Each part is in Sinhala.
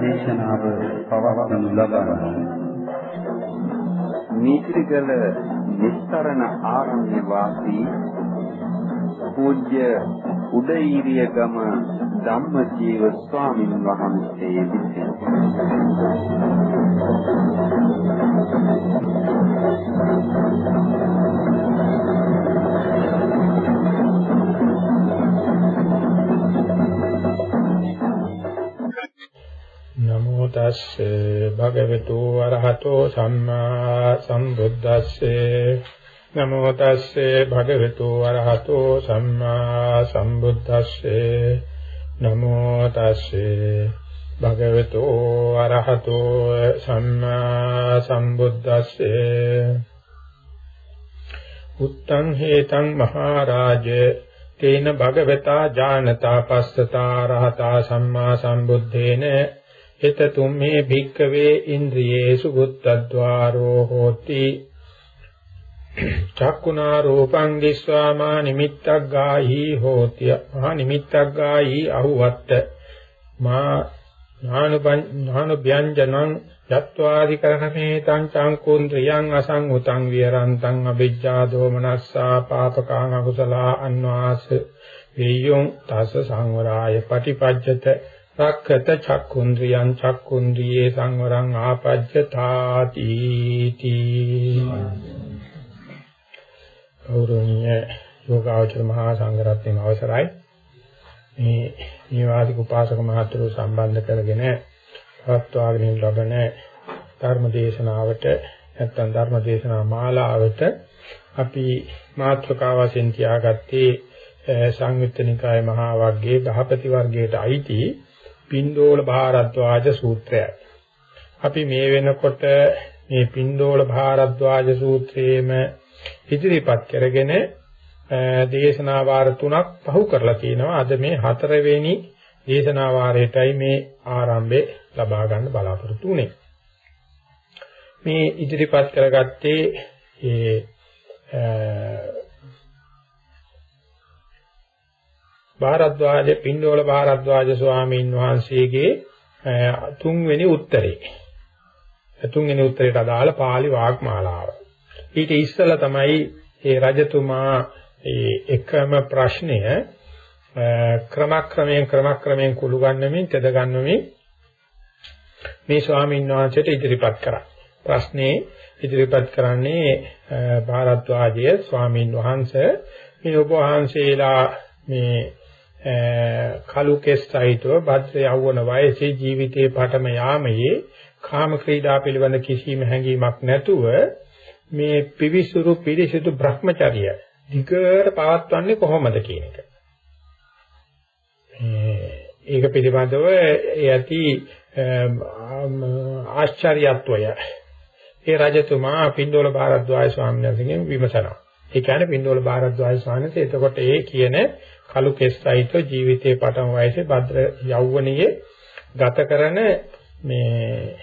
දේශනාව පවත්වනු ලබන්නේ නීතිගල නිස්තරණ ආරණ්‍ය වාසී පූජ්‍ය උදේීරිය ගම ධම්මජීව ස්වාමීන් වහන්සේ විසින්. නමෝ තස්සේ භගවතු වරහතෝ සම්මා සම්බුද්දස්සේ. නමෝ තස්සේ භගවතු වරහතෝ සම්මා සම්බුද්දස්සේ. නමෝ තස්සේ භගවතු වරහතෝ සම්මා සම්බුද්දස්සේ. උත්තං හේතං මහරජේ තේන භගවතා ඥානතා පස්සතා රහතා සම්මා සම්බුद्धේන හිත තුම්මේ භික්කවේ ඉන්ද්‍රියේසු බුද්ධද්වාරෝ හෝති. චක්කුණා රූපං දිස්වාමා නිමිත්තක් ගාහි හෝති. මහා නිමිත්තක් ගාහි අහුවත්ත. මා ඥානුපං ඥානුභ්‍යංජනං යත්වාදි කරණමේ තං චංකුන්ද්‍රියං අසංඋතං විරන්තං අවිජ්ජා දෝමනස්සා පාපකාං අකුසලා අන්වාස. වේයොං තස සංවරාය පටිපජ්ජත රක්ඛත චක්කුන්ද්‍රියං චක්කුන්ද්‍රියේ සංවරං ආපජ්ජතාති තී. ගෞරවනීය යෝගාචර මහා සංඝරත්නයේ අවසරයි. මේ නිවාසික උපාසක මහතුරු සම්බන්ධ කරගෙන පවත්වාගෙන ලබන ධර්ම දේශනාවට නැත්නම් ධර්ම දේශනා මාලාවට අපි මාතෘකාව වශයෙන් තියාගත්තේ සංයුත්ත නිකාය මහා වර්ගයේ ගහපති වර්ගයට අයිති පින්ඩෝල භාරද්වාජ සූත්‍රයයි. අපි මේ වෙනකොට මේ පින්ඩෝල භාරද්වාජ සූත්‍රයේම ඉදිරිපත් කරගෙන දේශනා වාර තුනක් පහු කරලා තිනවා. අද මේ හතරවෙනි දේශනා වාරයටයි මේ ආරම්භය ලබා ගන්න බලාපොරොත්තු වෙන්නේ. මේ ඉදිරිපත් කරගත්තේ ඒ භාරද්වාජ පින්නෝල භාරද්වාජ ස්වාමීන් වහන්සේගේ තුන්වෙනි උත්තරේ. තුන්වෙනි උත්තරයට අදාළ pāli වාග්මාලාව. ඊට ඉස්සෙල්ලා තමයි ඒ රජතුමා ඒ එකම ප්‍රශ්නය ක්‍රමක්‍රමයෙන් ක්‍රමක්‍රමයෙන් කුළු ගන්නමින් තෙද ගන්නමින් මේ ස්වාමීන් වහන්සේට ඉදිරිපත් කරා. ප්‍රශ්නේ ඉදිරිපත් කරන්නේ භාරද්වාජය ස්වාමීන් වහන්සේ මේ ඔබ වහන්සේලා මේ කලු කෙස් සහිතව භද්‍ර යවවන වයසේ ජීවිතයේ පටම යාමයේ කාම ක්‍රීඩා පිළිබඳ කිසිම හැඟීමක් නැතුව මේ පිවිසුරු පිරිසිදු Brahmacharya දිගට පවත්වන්නේ කොහොමද කියන එක. ඒක පිළිබඳව යටි ආශ්චර්යත්වය ඒ රජතුමා පින්ඩෝල භාරද්වාජ ස්වාමීන් වහන්සේගෙන් විමසනවා. ඒ කියන්නේ පින්ඩෝල භාරද්වාජ ස්වාමීන් වහන්සේ එතකොට ඒ කියන කලු කෙස් සහිත ජීවිතයේ පටන් වයසේ භද්‍ර යෞවනයේ ගත කරන මේ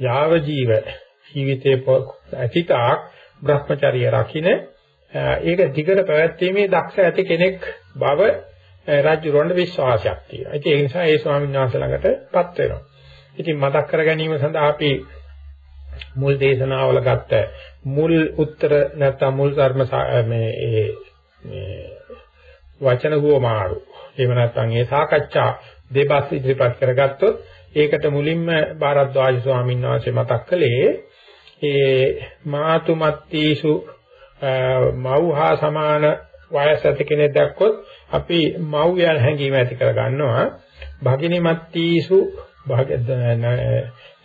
යාව ජීව ජීවිතයේ අතීතාක් Brahmacharya රකින්න ඒක දිගට පැවැත්වීමේ දක්ෂ ඇති කෙනෙක් බව රාජ්‍යරොන්ඩ විශ්වාසයක් තියෙනවා. ඉතින් ඒ නිසා ඒ ස්වාමීන් වහන්සේ ළඟටපත් වෙනවා. ඉතින් මතක් කර ගැනීම සඳහා අපි මුල් දේශනාවල ගත්ත මුල් උත්තර නැත්නම් මුල් ධර්ම මේ මේ වචන හුවමාරු. එහෙම නැත්නම් ඒ සාකච්ඡා දෙපස් ඉදිරිපත් කරගත්තොත් ඒකට මුලින්ම භාරද්වාජ ස්වාමීන් වහන්සේ මතක් කළේ ඒ මාතුමත්තිසු මව්හා සමාන වයස ඇති කෙනෙක් දැක්කොත් අපි මව් යන හැඟීම ඇති කර ගන්නවා භගිනිමත්තිසු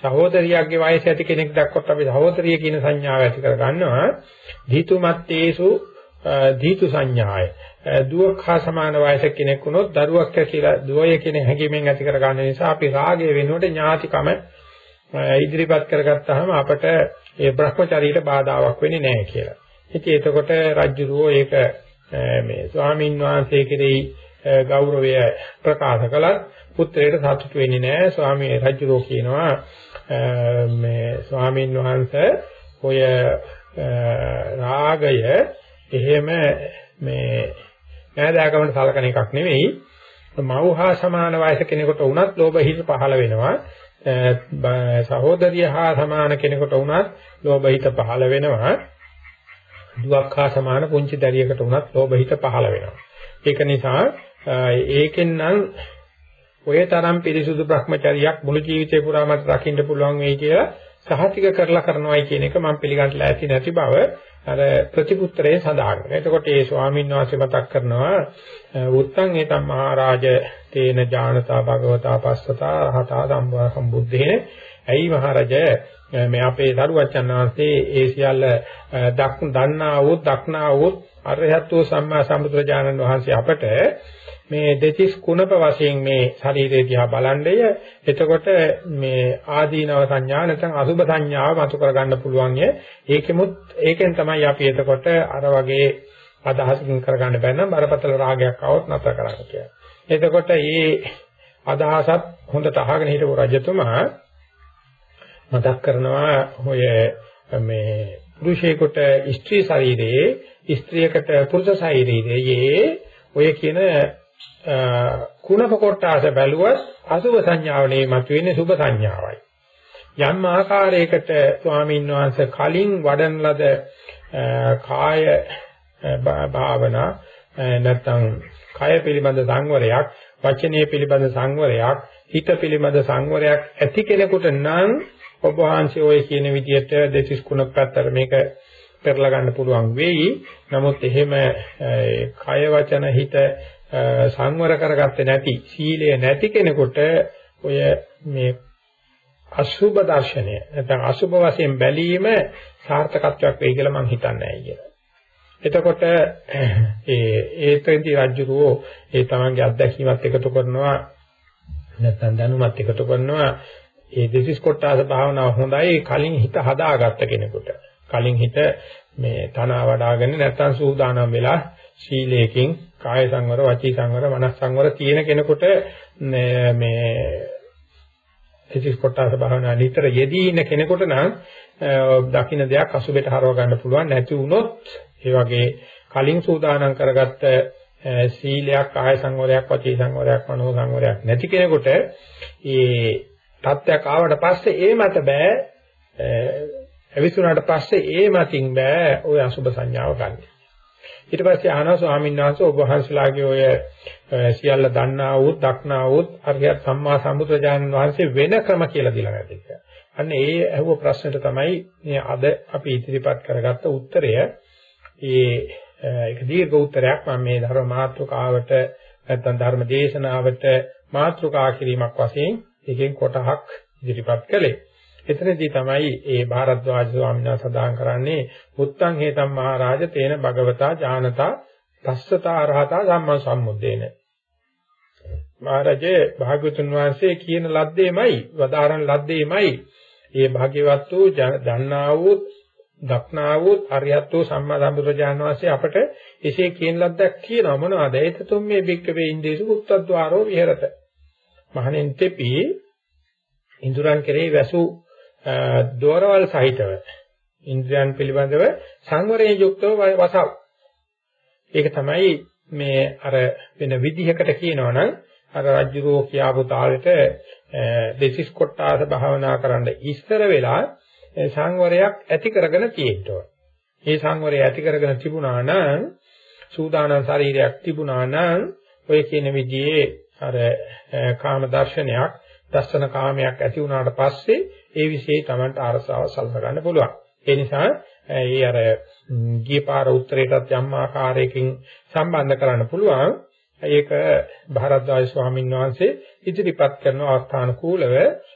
සහෝදරියගේ වයස ඇති කෙනෙක් දැක්කොත් අපි සහෝදරිය කියන සංඥාව ඇති කර ගන්නවා ධීතුමත්තේසු ධීතු සංඥාය දුවක් හා සමාන වයසක කෙනෙක් වුණොත් දරුවක් කියලා දුවය කියන හැඟීමෙන් ඇති කර ගන්න නිසා අපි රාගය වෙනුවට ඥාතිකම ඉදිරිපත් කරගත්තාම අපට ඒ Brahmacharyaට බාධාවක් වෙන්නේ නැහැ කියලා. ඉතින් එතකොට රජුරෝ ඒක මේ ස්වාමීන් වහන්සේ කෙරෙහි ගෞරවය ප්‍රකාශ කළත් පුත්‍රයාට සතුටු වෙන්නේ නැහැ. ස්වාමී රජුරෝ කියනවා මේ ස්වාමීන් වහන්සේ ඔය රාගය එහෙම මේ නෑදෑකමට සලකන එකක් නෙවෙයි. මව් හා සමාන වයස කෙනෙකුට වුණත් ලෝභ හිත පහළ වෙනවා. සහෝදරිය හා සමාන කෙනෙකුට වුණත් ලෝභ හිත පහළ වෙනවා. දුවක් හා සමාන පුංචි දරියකට වුණත් ලෝභ හිත පහළ වෙනවා. ඒක නිසා ඒකෙන් නම් ඔය තරම් පිරිසුදු භ්‍රමචරියක් මුළු ජීවිතේ පුරාම රකින්න පුළුවන් වෙයි කියලා සහතික කරලා කරනවායි කියන එක මම පිළිගන්නලා ඇති නැති බව අර ප්‍රතිපුත්‍රයේ සඳහන් කරනවා. එතකොට ඒ ස්වාමීන් වහන්සේ මතක් කරනවා උත්තං ඒතම් මහරජ තේන ඥානතා භගවතා පස්සතා රහතා සම්බා සම්බුද්ධේන ඇයි මහරජ මේ අපේ දරුවචන් වහන්සේ ඒ සියල්ල දක් දන්නා වූ දක්නා වූ අරහත්ව සම්මා සම්බුදුරජාණන් වහන්සේ අපට මේ දෙතිස් කුණප වශයෙන් මේ ශරීරය දිහා බලන්නේ එතකොට මේ ආදීනව සංඥා නැත්නම් අසුභ සංඥාව මතු කරගන්න පුළුවන් ය ඒකෙමුත් ඒකෙන් තමයි අපි එතකොට අර වගේ අදහසකින් කරගන්න බැන්න බරපතල රාගයක් આવොත් නැතර කරන්න කියලා. එතකොට මේ අදහසත් හොඳට අහගෙන හිටපු රජතුමා මතක් කරනවා ඔය මේ පුරුෂයෙකුට ස්ත්‍රී ශරීරයේ ස්ත්‍රියකට පුරුෂ ශරීරයේ ඔය කියන කුණක කොටාස බැලුවත් අසුභ සංඥාවනේ මතුවෙන්නේ සුභ සංඥාවයි. යම් ආකාරයකට ස්වාමීන් වහන්සේ කලින් වඩන ලද කාය භාවනා නැත්නම් කය පිළිබඳ සංවරයක්, වචනීය පිළිබඳ සංවරයක්, හිත පිළිබඳ සංවරයක් ඇති කෙනෙකුට නම් ඔබ වහන්සේ ඔය කියන විදිහට දෙතිස් කුණක් පැත්තට මේක පෙරලා ගන්න පුළුවන් වෙයි. නමුත් එහෙම කය වචන හිත සංවර කරගත්තේ නැති සීලය නැති කෙනෙකුට ඔය මේ අසුබ දර්ශනය නැත්නම් අසුබ වශයෙන් බැලීම සාර්ථකත්වයක් වෙයි කියලා මම හිතන්නේ නැහැ කියලා. එතකොට ඒ ඒතෙන්දි රජුරෝ ඒ තමන්ගේ අත්දැකීමත් එකතු කරනවා නැත්නම් දැනුමත් එකතු කරනවා ඒ දෙසිස් කොටාස භාවනාව හොඳයි කලින් හිත හදාගත්ත කෙනෙකුට. කලින් හිත මේ තන වඩාගෙන නැත්නම් සූදානම් වෙලා ශීලයෙන් කාය සංවර, වචී සංවර, මනස් සංවර තියෙන කෙනෙකුට මේ එතිස් කොටස භාවනා නිතර යෙදී ඉන්න කෙනෙකුට නම් දකින්න දෙයක් අසුබෙට හරව ගන්න පුළුවන් නැති වුණොත් ඒ වගේ කලින් සූදානම් කරගත්ත සීලයක්, කාය සංවරයක්, වචී සංවරයක්, මනෝ සංවරයක් නැති කෙනෙකුට ඒ තත්ත්වයක් ආවට පස්සේ ඒ මත බෑ අවිසුණාට පස්සේ ඒ මතින් බෑ ওই අසුබ සංඥාව ගන්න. ඊට පස්සේ අහනවා ස්වාමීන් වහන්සේ ඔබ වහන්සේලාගේ ඔය සියල්ල දන්නා වූ, දක්නා වූ අරියත් සම්මා සම්බුද්ධජානන් වහන්සේ වෙන ක්‍රම කියලා දීලා නැති කියලා. අන්න ඒ අහුව ප්‍රශ්නෙට තමයි මේ අද අපි ඉදිරිපත් කරගත්ත උත්තරය. ඒ ඒක දීර්ඝ උත්තරයක් මම මේ ධර්ම මාතෘකාවට නැත්නම් ධර්ම දේශනාවට මාතෘකා කිරීමක් වශයෙන් එකෙන් කොටහක් ඉදිරිපත් කළේ. එතනදී තමයි ඒ භාරද්වාජ ස්වාමීන් වහන්සේ සඳහන් කරන්නේ උත්තං හේතම් මහරජ තේන භගවතා ඥානතා තස්සතා අරහතා සම්මා සම්මුද්දේන. මහරජේ භාග්‍යතුන් වහන්සේ කියන ලද්දේමයි වදාරන ලද්දේමයි. ඒ භාග්‍යවත් වූ දන්නා වූ දක්නා වූ අරියත් වූ සම්මා සම්බුදුරජාණන් වහන්සේ අපට එසේ කියන ලද්දක් කියනවා. මොනවද? ඒතතුම් මේ බික්කවේ ඉන්දේසු උත්තද්වාරෝ විහෙරත. මහණෙන් තෙපි ඉඳුරන් කෙරෙහි වැසූ දෝරවල් සහිතව ඉන්ද්‍රයන් පිළිබඳව සංවරයෙන් යුක්තව වසව. ඒක තමයි මේ අර වෙන විදිහකට කියනවනම් අර රජ්ජුරෝ කියාපු තාලෙට දෙසිස් කොටාස භාවනා කරන්න ඉස්සර වෙලා සංවරයක් ඇති කරගෙන තියෙනවා. මේ සංවරය ඇති කරගෙන තිබුණා නම් සූදානම් ශරීරයක් තිබුණා නම් ඔය කියන විදිහේ අර කාම දර්ශනයක් දර්ශන කාමයක් ඇති වුණාට පස්සේ ඒ વિશે Tamanට අරසාව සලස ගන්න පුළුවන්. ඒ නිසා ඒ අර ගිය පාර උත්තරයටත් යම් ආකාරයකින් සම්බන්ධ කරන්න පුළුවන්. ඒක භාරද්වාජ ස්වාමීන් වහන්සේ ඉදිරිපත් කරන අවස්ථානුකූලව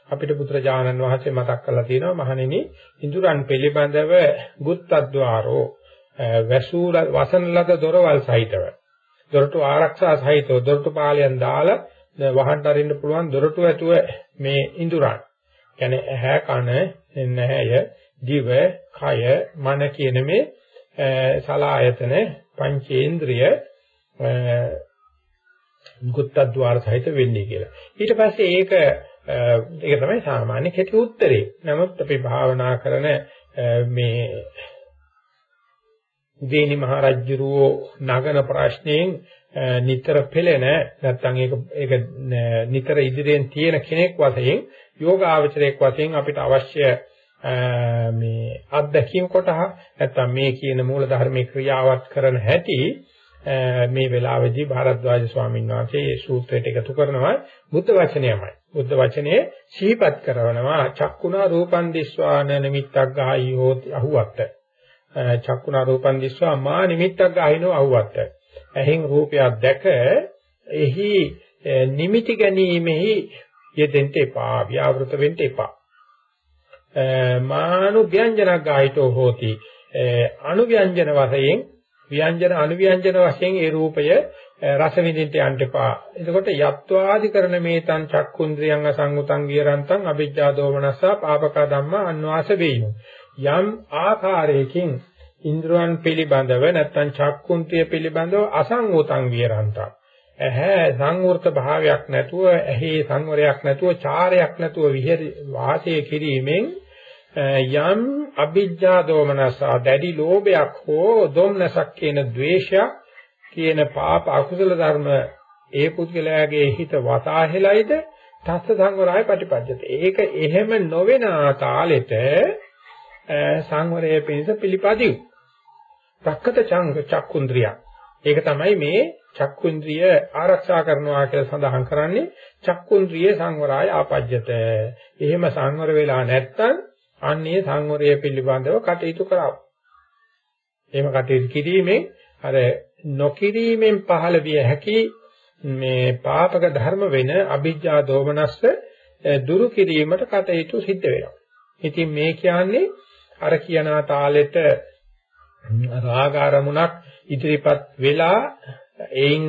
අපිට පුත්‍රජානන් වහන්සේ මතක් කරලා තියෙනවා මහණෙනි ඉඳුරන් පිළිබඳව බුත්තද්්වාරෝ වැසූල වසන ලද දොරවල් සහිතව දොරටු ආරක්ෂා සහිතව දොරටු පාලයන් දාලා වහන්න අරින්න පුළුවන් දොරටු ඇතුව මේ ඉඳුරන් කියන්නේ ඇහැ කන නැහැය දිව කය මන කියන මේ සලායතන පංචේන්ද්‍රිය ගුත්තද්්වාර සහිත වෙන්නේ කියලා. ඊට පස්සේ ඒක ඒක තමයි සාමාන්‍ය කෙටි උත්තරේ. නමුත් අපි භාවනා කරන මේ උදේනි මහරජුරෝ නගන ප්‍රශ්නයෙන් නිතර පෙළෙන නැත්නම් ඒක ඒක නිතර ඉදිරියෙන් තියෙන කෙනෙක් වශයෙන් යෝගාචරයක් වශයෙන් අපිට අවශ්‍ය මේ අත්දැකීම් කොටහ නැත්නම් මේ කියන මූල ධර්මයේ ක්‍රියාවත් කරන හැටි මේ වෙලාවේදී භාරද්වාජ ස්වාමීන් වහන්සේ මේ සූත්‍රයට එකතු කරනවා බුද්ධ වචනයමයි. බුද්ධ වචනේ සිහිපත් කරනවා චක්කුණා රූපන් දිස්වාන නිමිත්තක් ගායි හෝති අහුවත්. චක්කුණා රූපන් දිස්වා මා නිමිත්තක් ගාහිනෝ අහුවත්. එහෙන් රූපයක් දැක එහි නිමිති ගැනීමෙහි යෙදෙන්න එපා ව්‍යාවෘත වෙන්න එපා. මානු ව්‍යංජනක් ගායිතෝ හෝති. අනු ව්‍යංජන වශයෙන් ව්‍යංජන අනු ව්‍යංජන වශයෙන් ඒ රූපය රස විඳින්න යන්න එපා. එතකොට යත්වාදි කරන මේතං චක්කුන්ද්‍රියං අසංගුතං විරන්තං අවිජ්ජා දෝමනස්සා පාපක ධම්මා අන්වාස වේිනු යම් ආකාරයකින් ඉන්ද්‍රයන් පිළිබඳව නැත්නම් චක්කුන්තිය පිළිබඳව අසංගතං විරන්තං ඇහැ සංවෘත භාවයක් නැතුව ඇහි සංවරයක් නැතුව චාරයක් නැතුව විහෙර වාසය කිරීමෙන් යම් අභිජ්ජා දෝමනසා දැඩි ලෝභයක් හෝ දොම්නසක් කියන ද්වේෂයක් කියන පාප අකුසල ධර්ම ඒ පුද්ගලයාගේ හිත වතාහෙලයිද තස්ස සංවරය ප්‍රතිපද්‍යත. ඒක එහෙම නොවන තාලෙට සංවරයේ පිණිස පිළිපදිව්. රක්කත චංග චක්කුන්ද්‍රිය. ඒක තමයි මේ චක්කුන්ද්‍රිය ආරක්ෂා කරනවා කියලා සඳහන් කරන්නේ චක්කුන්ද්‍රිය සංවරය ආපජ්‍යත. එහෙම සංවර වෙලා නැත්නම් අන්නේ සංවරය පිළිබඳව කටයුතු කරව. එහෙම කටයුතු කිරීමෙන් අර නොකිරීමෙන් පහළ විය හැකි මේ පාපක ධර්ම වෙන අභිජ්ජා දෝමනස්ස දුරු කිරීමට කටයුතු සිද්ධ වෙනවා. ඉතින් මේ කියන්නේ අර කියන තාලෙට රාග අරමුණක් ඉදිරිපත් වෙලා එයින්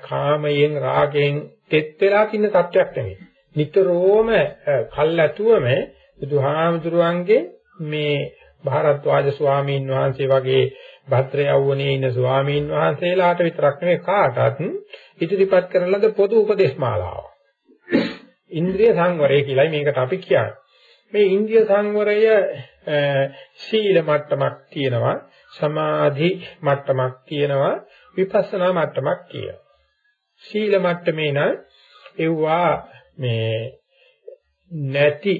කාමයෙන් රාගයෙන් තෙත් වෙලා තින්න තත්වයක් නෙවෙයි. නිතරම කල්ැතුවම බුදුහාමුදුරුවන්ගේ මේ භාරද්වාජ ස්වාමීන් වහන්සේ වගේ භද්‍ර යවුණේ ඉන්න ස්වාමීන් වහන්සේලාට විතරක් නෙවෙයි කාටත් ඉදිරිපත් කරන ලද පොදු උපදේශ මාලාව. ඉන්ද්‍රිය සංවරය කියලායි මේකට අපි කියන්නේ. මේ ඉන්ද්‍රිය සංවරය සීල මට්ටමක් තියෙනවා සමාධි මට්ටමක් තියෙනවා විපස්සනා මට්ටමක් තියෙනවා. සීල මට්ටමේ නම් එව්වා මේ නැති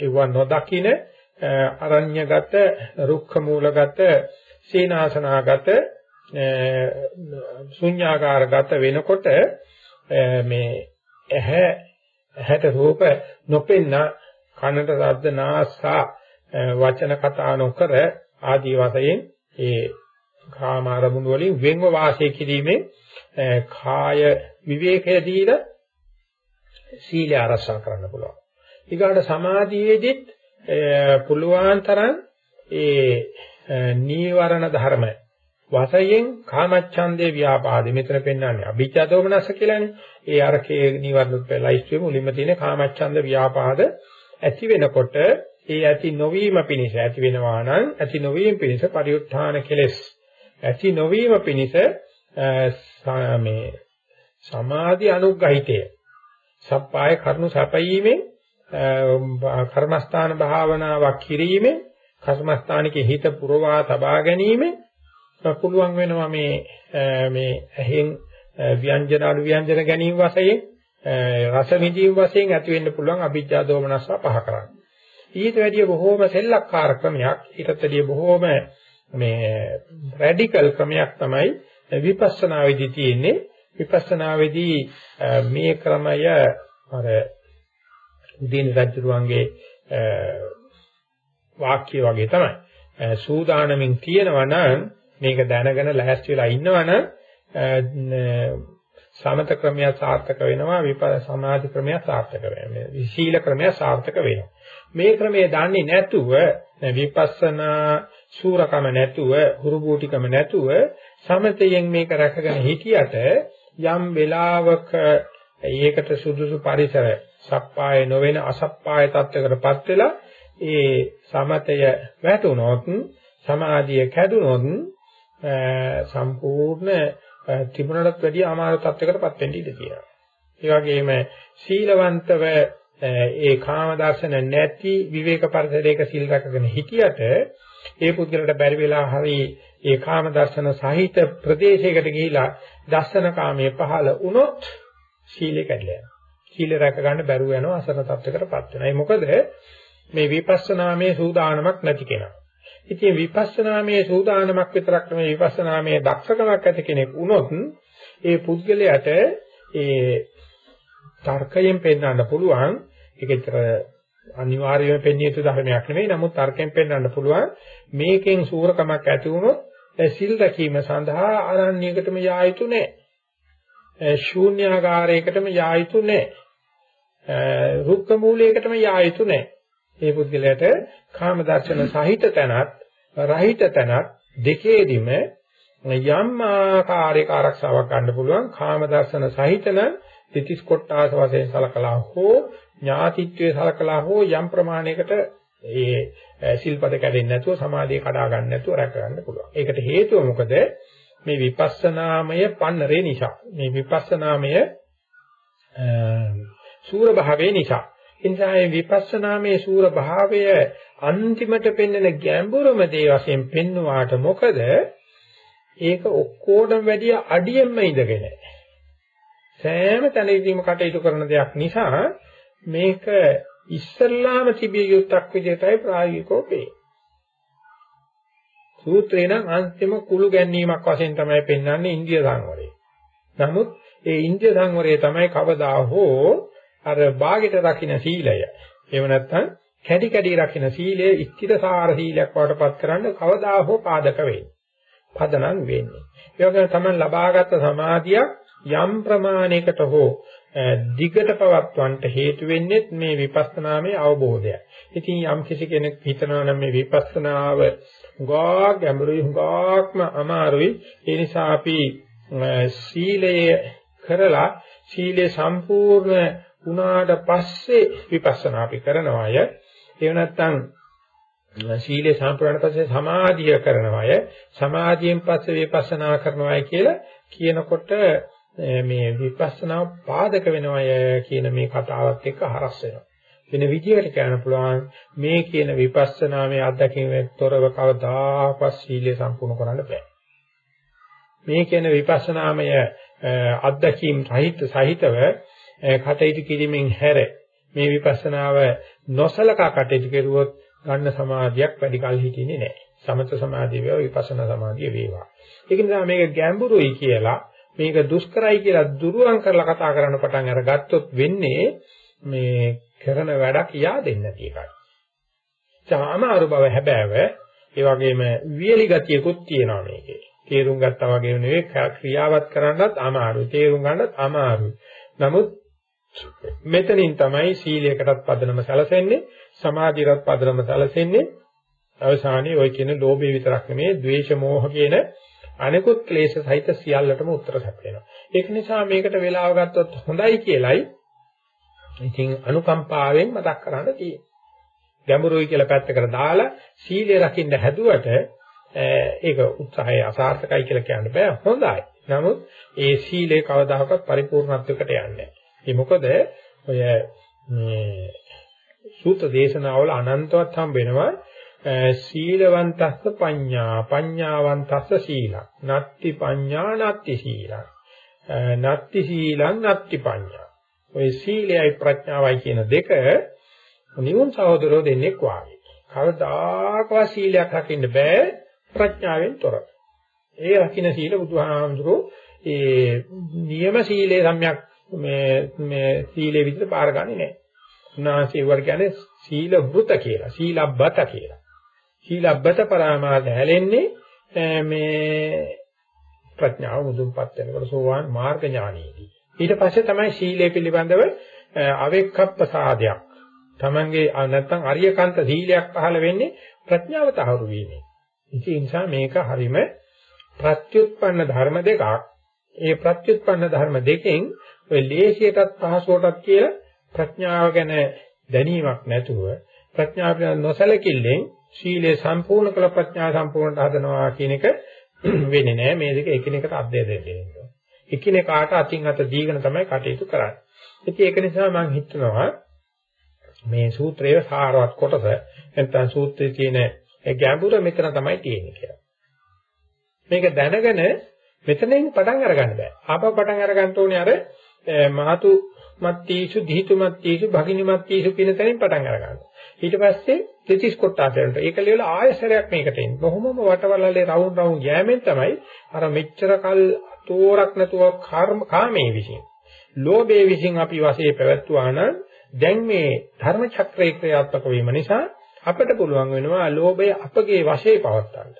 එව්වා නොදකින අරඤ්‍යගත රුක්ඛ මූලගත සීනාසනාගත ශුන්‍යාකාරගත වෙනකොට මේ ඇහැ ඇහැට රූප නොපෙන්න කනට ශබ්ද නාසා වචන කතා නොකර ආදී වශයෙන් ඒ කාම අරමුණු වලින් වෙන්ව වාසය කිරීමෙන් කාය විවේකය දීලා සීලය ආරක්ෂා කරන්න පුළුවන්. ඊගාට සමාධියේදීත් පුළුවන් තරම් ඒ නීවරණ ධර්ම වශයෙන් කාමච්ඡන්දේ ව්‍යාපාදේ මෙතන පෙන්වන්නේ අභිජ්ජා දෝමනස කියලානේ. ඒ අරකේ නීවරණ ලයිස්ට් එකේ මුලින්ම තියෙන කාමච්ඡන්ද ව්‍යාපාද ඇති වෙනකොට ඒ ඇති නොවීම පිණිස ඇති වෙනවා නම් ඇති නොවීම පිණිස පරිඋත්ථාන කෙලෙස්. ඇති නොවීම පිණිස මේ සමාධි අනුග්‍රහිතය. සප්පාය කරුණු සැපීමේ කර්මස්ථාන භාවනාවක් කිරීමේ කර්මස්ථානිකේ හිත පුරවා තබා ගැනීම පුළුවන් වෙනවා මේ මේ ඇහෙන් ව්‍යංජන අනු ව්‍යංජන ගැනීම වශයෙන් රස විඳීම වශයෙන් ඇති වෙන්න පුළුවන් අභිජ්ජා දෝමනස්සා පහ කරන්නේ. ඊට වැඩිය බොහෝම සෙල්ලක්කාර ක්‍රමයක් ඊටත් වැඩිය බොහෝම මේ රැඩිකල් ක්‍රමයක් තමයි විපස්සනා වෙදී තියෙන්නේ. විපස්සනා වෙදී මේ ක්‍රමය අර උදේන රජුරුවන්ගේ වාක්‍ය වගේ තමයි. සූදානමින් කියනවා නම් මේක දැනගෙන ලැහැස්ති වෙලා ඉන්නවනම් සමත ක්‍රමය සාර්ථක වෙනවා විපස්සනා සමාධි ක්‍රමය සාර්ථක වෙනවා. සීල ක්‍රමය සාර්ථක වෙනවා. මේ ක්‍රමයේ දන්නේ නැතුව විපස්සනා සූරකම නැතුව හුරුබූටිකම නැතුව සමතයෙන් මේක රැකගෙන හිටියට යම් වෙලාවක ඒකට සුදුසු පරිසර සප්පාය නොවන අසප්පාය තත්ත්වයකටපත් වෙලා ඒ සමතය වැටුනොත් සමාධිය කැඩුනොත් සම්පූර්ණ තිබුණටත් වැඩිය අමාරු තත්යකටපත් වෙන්න ඉඩ තියෙනවා. ඒ වගේම සීලවන්තව ඒ කාම දර්ශන නැති විවේක පරිසරයක සිල් රැකගෙන හිටියට ඒ පුද්ගලට බැරි වෙලා හරි ඒ කාම දර්ශන සහිත ප්‍රදේශයකට ගිහිලා දර්ශන කාමයේ පහළ වුණොත් සීලය කැඩලා යනවා. සීල රැක ගන්න බැරුව යනවා අසරණ තත්යකටපත් වෙනවා. ඒ මොකද මේ විපස්සනාමේ සූදානමක් නැති කෙනා. ඉතින් විපස්සනාමේ සූදානමක් විතරක් නෙමෙයි විපස්සනාමේ දක්ෂකමක් ඇති කෙනෙක් වුණොත් ඒ පුද්ගලයාට ඒ තර්කයෙන් පෙන්වන්න පුළුවන්. ඒකේතර අනිවාර්යයෙන්ම පෙන්විය යුතු ධර්මයක් නෙමෙයි නමුත් තර්කයෙන් පෙන්වන්න පුළුවන් මේකෙන් සූරකමක් ඇති වුණොත් සිල් රැකීම සඳහා ආරණ්‍යයකටම යා යුතු නැහැ ශූන්‍යාකාරයකටම යා යුතු නැහැ රුක්ක මූලයකටම යා යුතු නැහැ ඒ පුද්ගලයාට කාම දර්ශන සහිත තැනත් රහිත තැනත් දෙකේදීම යම් ආකාරයක ආරක්ෂාවක් ගන්න පුළුවන්. කාම දර්ශන සහිතන තිතිස් කොට්ටාස වශයෙන් සලකලා හෝ ඥාතිත්වයේ සලකලා හෝ යම් ප්‍රමාණයකට ඒ සිල්පද කැඩෙන්නේ නැතුව සමාධිය කඩා ගන්න නැතුව රැක ගන්න පුළුවන්. ඒකට හේතුව මොකද? මේ විපස්සනාමය පන්නරේ නිසා. මේ විපස්සනාමය සූර භාවයේ නිසා. එනිසා මේ විපස්සනාමේ සූර භාවය අන්තිමට පෙන්වන ගැඹුරම දේ වශයෙන් පෙන්වුවාට මොකද? ඒක ඔක්කොටම වැඩිය අඩියෙන්ම ඉඳගෙන සෑම තැනදීම කටයුතු කරන දෙයක් නිසා මේක ඉස්සල්ලාම තිබිය යුත්තක් විදිහටයි ප්‍රායෝගිකව පේන්නේ. සූත්‍රේ නම් අන්තිම කුළු ගැනීමක් වශයෙන් තමයි පෙන්වන්නේ ඉන්දිය සංවරය. නමුත් ඒ ඉන්දිය සංවරය තමයි කවදා හෝ අර ਬਾගෙට රකින්න සීලය. එහෙම නැත්නම් කැඩි කැඩි රකින්න සීලය ඉස්තිරසාර සීලයක් වඩපත් කරන්න කවදා හෝ පාදක වෙන්නේ. පදනම් වෙන්නේ. ඒ වගේම තමයි ලබාගත් සමාධියක් යම් ප්‍රමාණයකට හෝ දිගට පවත්වන්නට හේතු වෙන්නේ මේ විපස්සනාමේ අවබෝධය. ඉතින් යම් කිසි කෙනෙක් හිතනවා නම් මේ විපස්සනාව ගා ගැඹුරුයි හුඟක්ම අමාරුයි. ඒ නිසා අපි සීලය කරලා සීලේ සම්පූර්ණ වුණාට පස්සේ විපස්සනා අපි කරනවාය. එහෙම නැත්නම් සීලේ සම්පූර්ණ පස්සේ සමාධිය කරනවාය. සමාධියෙන් පස්සේ විපස්සනා කරනවාය කියලා කියනකොට මේ විපස්සනා පාදක වෙනවය කියන මේ කතාවත් එක්ක හරස් වෙනවා. වෙන විදිහකට කියන්න පුළුවන් මේ කියන විපස්සනා මේ අත්දැකීමෙන් තොරව කවදාකවත් සීලය සම්පූර්ණ කරන්න බෑ. මේ කියන විපස්සනාමය අත්දැකීම් සහිත සහිතව කටයුතු කිරීමෙන් හැර මේ විපස්සනාව නොසලකා කටයුතු කරුවොත් ගන්න සමාධියක් වැඩි කල හිටින්නේ නැහැ. සමත සමාධිය වේවා විපස්සනා සමාධිය වේවා. ඒක නිසා මේක ගැඹුරුයි කියලා මේක දුෂ්කරයි කියලා දුරුවන් කරලා කතා කරන්න පටන් අරගත්තොත් වෙන්නේ මේ කරන වැඩක් yaadෙන්නේ නැති එකයි. සාමාරු බව හැබෑව ඒ වගේම වියලි ගතියකුත් තියෙනවා මේකේ. තේරුම් ගත්තා වගේ නෙවෙයි ක්‍රියාවත් කරන්නත් අමාරුයි. තේරුම් ගන්නත් අමාරුයි. නමුත් මෙතනින් තමයි සීලයකටත් පදනම සැලසෙන්නේ, සමාධියටත් පදනම සැලසෙන්නේ. අවසානයේ ওই කියන ලෝභය විතරක් නෙමෙයි, ද්වේෂ මෝහ කියන අනිකුත් ක්ලේශ සහිත සියල්ලටම උත්තර සැපේනවා. ඒක නිසා මේකට වෙලාව ගත්තොත් හොඳයි කියලයි ඉතින් අනුකම්පාවෙන් මතක් කරන්න තියෙන්නේ. ගැඹුරුයි කියලා පැත්තකට දාලා සීලය රකින්න හැදුවට ඒක උත්සාහය අසාර්ථකයි කියලා කියන්න බෑ. හොඳයි. නමුත් ඒ සීලේ කවදාකවත් පරිපූර්ණත්වයකට යන්නේ නැහැ. ඒ මොකද ඔය මේ සූත්‍ර දේශනාවල අනන්තවත් හම්බ වෙනවා සීලවන්තස්ස පඤ්ඤා පඤ්ඤාවන්තස්ස සීලං. නත්ති පඤ්ඤා නත්ති සීලං. නත්ති සීලං නත්ති පඤ්ඤා. ඔය සීලයයි ප්‍රඥාවයි කියන දෙක නිවුන් සහෝදරෝ දෙන්නෙක් වාගේ. කවදාකවත් සීලයක් රකින්න බෑ ප්‍රඥාවෙන් තොරව. ඒ රකින්න සීල බුදුහාමුදුරෝ ඒ නියම සීලේ සම්‍යක් මේ මේ සීලේ විදිහට බාරගන්නේ නැහැ උන්වහන්සේ වර කියන්නේ සීල වෘත කියලා සීලබ්බත කියලා. සීලබ්බත පරාමාස හැලෙන්නේ මේ ප්‍රඥාව මුදුන්පත් වෙනකොට සෝවාන් මාර්ග ඥානෙදී. ඊට පස්සේ තමයි සීලය පිළිබඳව අවෙක්කප්පසාදයක්. Tamange නැත්තම් අරියකන්ත සීලයක් පහළ වෙන්නේ ප්‍රඥාව තහවුරු වීමෙන්. ඒ නිසා මේක හරීම ප්‍රත්‍යুৎপন্ন ධර්ම දෙකක්. ඒ ප්‍රත්‍යুৎপন্ন ධර්ම දෙකෙන් ඔය ලේසියටත් පහසුවටත් කියලා ප්‍රඥාව ගැන දැනීමක් නැතුව ප්‍රඥාව පිළිබඳ නොසලකිල්ලෙන් සීලය සම්පූර්ණ කළ ප්‍රඥා සම්පූර්ණට හදනවා කියන එක වෙන්නේ නැහැ. මේ දෙක එකිනෙකට අධ්‍යය දෙන්න. එකිනෙකාට අතින් අත දීගෙන තමයි කටයුතු කරන්නේ. ඉතින් ඒක නිසා මම හිතනවා මේ සූත්‍රයේ සාරවත් කොටස නැත්නම් සූත්‍රයේ තියෙන ගැඹුර මෙතන තමයි තියෙන්නේ කියලා. මේක දැනගෙන මෙතනින් පටන් අරගන්න බෑ. ආපහු පටන් අරගන්න ඕනේ අර මාතු මත්තීසු දීතු මත්තීසු භගිනි මත්තීසු කියන තැනින් පටන් අරගන්න. ඊට පස්සේ දෙතිස් කොටාසලට ඒක ලියලා ආයසරයක් මේකට එන්නේ. කොහොමම වටවලල්ලේ රවුම් රවුම් යෑමෙන් තමයි අර මෙච්චර කල් තෝරක් නැතුව කර්ම කාමයේ විසින් ලෝභයේ විසින් අපි වාසේ පැවැත්වුවා නම් දැන් මේ ධර්ම චක්‍රේ ක්‍රියාත්මක වීම නිසා අපිට පුළුවන් වෙනවා ලෝභය අපගේ වශයේ පවත්වන්න.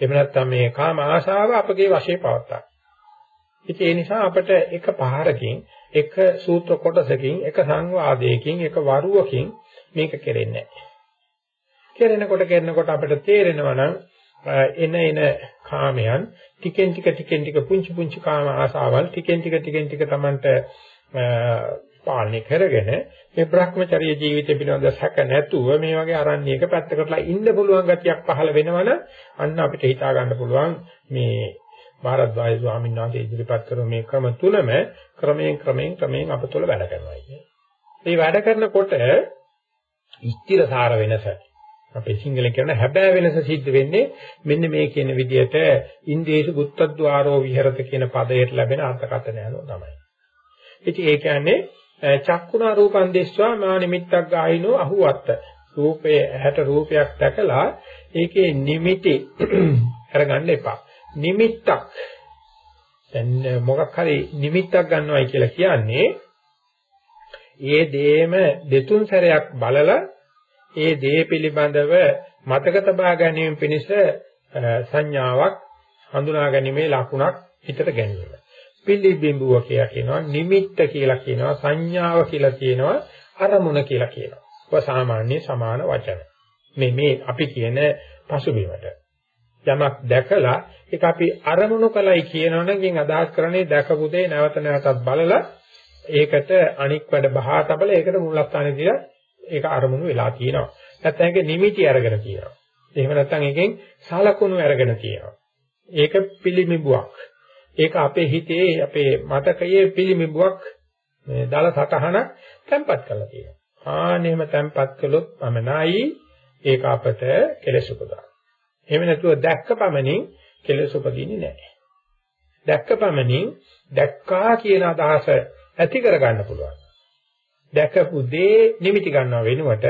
එහෙම නැත්නම් මේ කාම ආශාව අපගේ වශයේ පවත්තා. ඉතින් ඒ නිසා අපිට එක පහරකින් එක සූත්‍ර කොටසකින් එක සංවාදයකින් එක වරුවකින් මේක කෙරෙන්නේ නැහැ. කෙරෙනකොට කෙරෙනකොට අපිට තේරෙනවා නම් එන එන කාමයන් ටිකෙන් ටික ටිකෙන් ටික පුංචි පුංචි කාම ආසාවල් ටිකෙන් ටික ටිකෙන් ටික Tamanට පාලනය කරගෙන මේ Brahmacharya ජීවිතය පිළිබඳ සැක නැතුව මේ වගේ අරණ්‍යයක පැත්තකටලා ඉන්න පුළුවන් ගතියක් පහළ වෙනවනම් අන්න අපිට හිතා ගන්න පුළුවන් මේ භාරද්වාජ ස්වාමීන් වහන්සේ ඉදිරිපත් කරන මේ ක්‍රම තුනම ක්‍රමයෙන් ක්‍රමයෙන් ක්‍රමයෙන් අප තුළ වැඩ කරනවා කියන්නේ. මේ වැඩ කරනකොට ස්ථිර සාර වෙනස අපේ සිංහලෙන් කියන හැබෑ වෙනස සිද්ධ වෙන්නේ මෙන්න මේ කියන විදිහට ඉන්දේශ බුත්තද්වාරෝ විහෙරත කියන පදයට ලැබෙන අර්ථකථනය අනුව තමයි. ඉතින් ඒ කියන්නේ චක්කුණා රූපං දෙස්වා මා නිමිත්තක් ගායිනෝ අහුවත්ත. රූපයේ ඇහැට රූපයක් දැකලා ඒකේ නිමිටි අරගන්න එපා. නිමිත්තක් දැන් මොකක් හරි නිමිත්තක් ගන්නවයි කියලා කියන්නේ ඒ දේම දෙතුන් සැරයක් බලලා ඒ දේ පිළිබඳව මතක තබා ගැනීම පිණිස සංඥාවක් හඳුනා ගැනීමේ ලකුණක් හිතට ගැනීම. පිළිබිඹුව කියලා කියනවා නිමිත්ත කියලා කියනවා සංඥාව කියලා කියනවා අරමුණ කියලා කියනවා. ඔය සාමාන්‍ය සමාන වචන. මේ මේ අපි කියන පසුබිමට යමක් දැකලා ඒක අපි අරමුණු කලයි කියනවනම් අදහස් කරන්නේ දැකපු දේ නැවත නැවතත් බලලා ඒකට අනික් වැඩ බහා තබල ඒකට මුලස්ථානේ දීලා ඒක අරමුණු වෙලා තියෙනවා. නැත්නම් ඒක නිමිටි අරගෙන තියෙනවා. එහෙම නැත්නම් එකෙන් සලකුණු අරගෙන තියෙනවා. ඒක පිළිමිබුවක්. ඒක අපේ හිතේ අපේ මතකයේ පිළිමිබුවක් මේ දල සටහන තැම්පත් කරලා තියෙනවා. ආනෙම තැම්පත් කළොත් පමණයි ඒක අපට කෙලෙස් උපදවන්නේ. එහෙම නැතුව දැක්ක පමණින් කෙලෙස් උපදින්නේ නැහැ. දැක්ක පමණින් දැක්කා කියන අදහස ඇති කරගන්න පුළුවන්. දැකපු දේ නිමිති ගන්නව වෙනුවට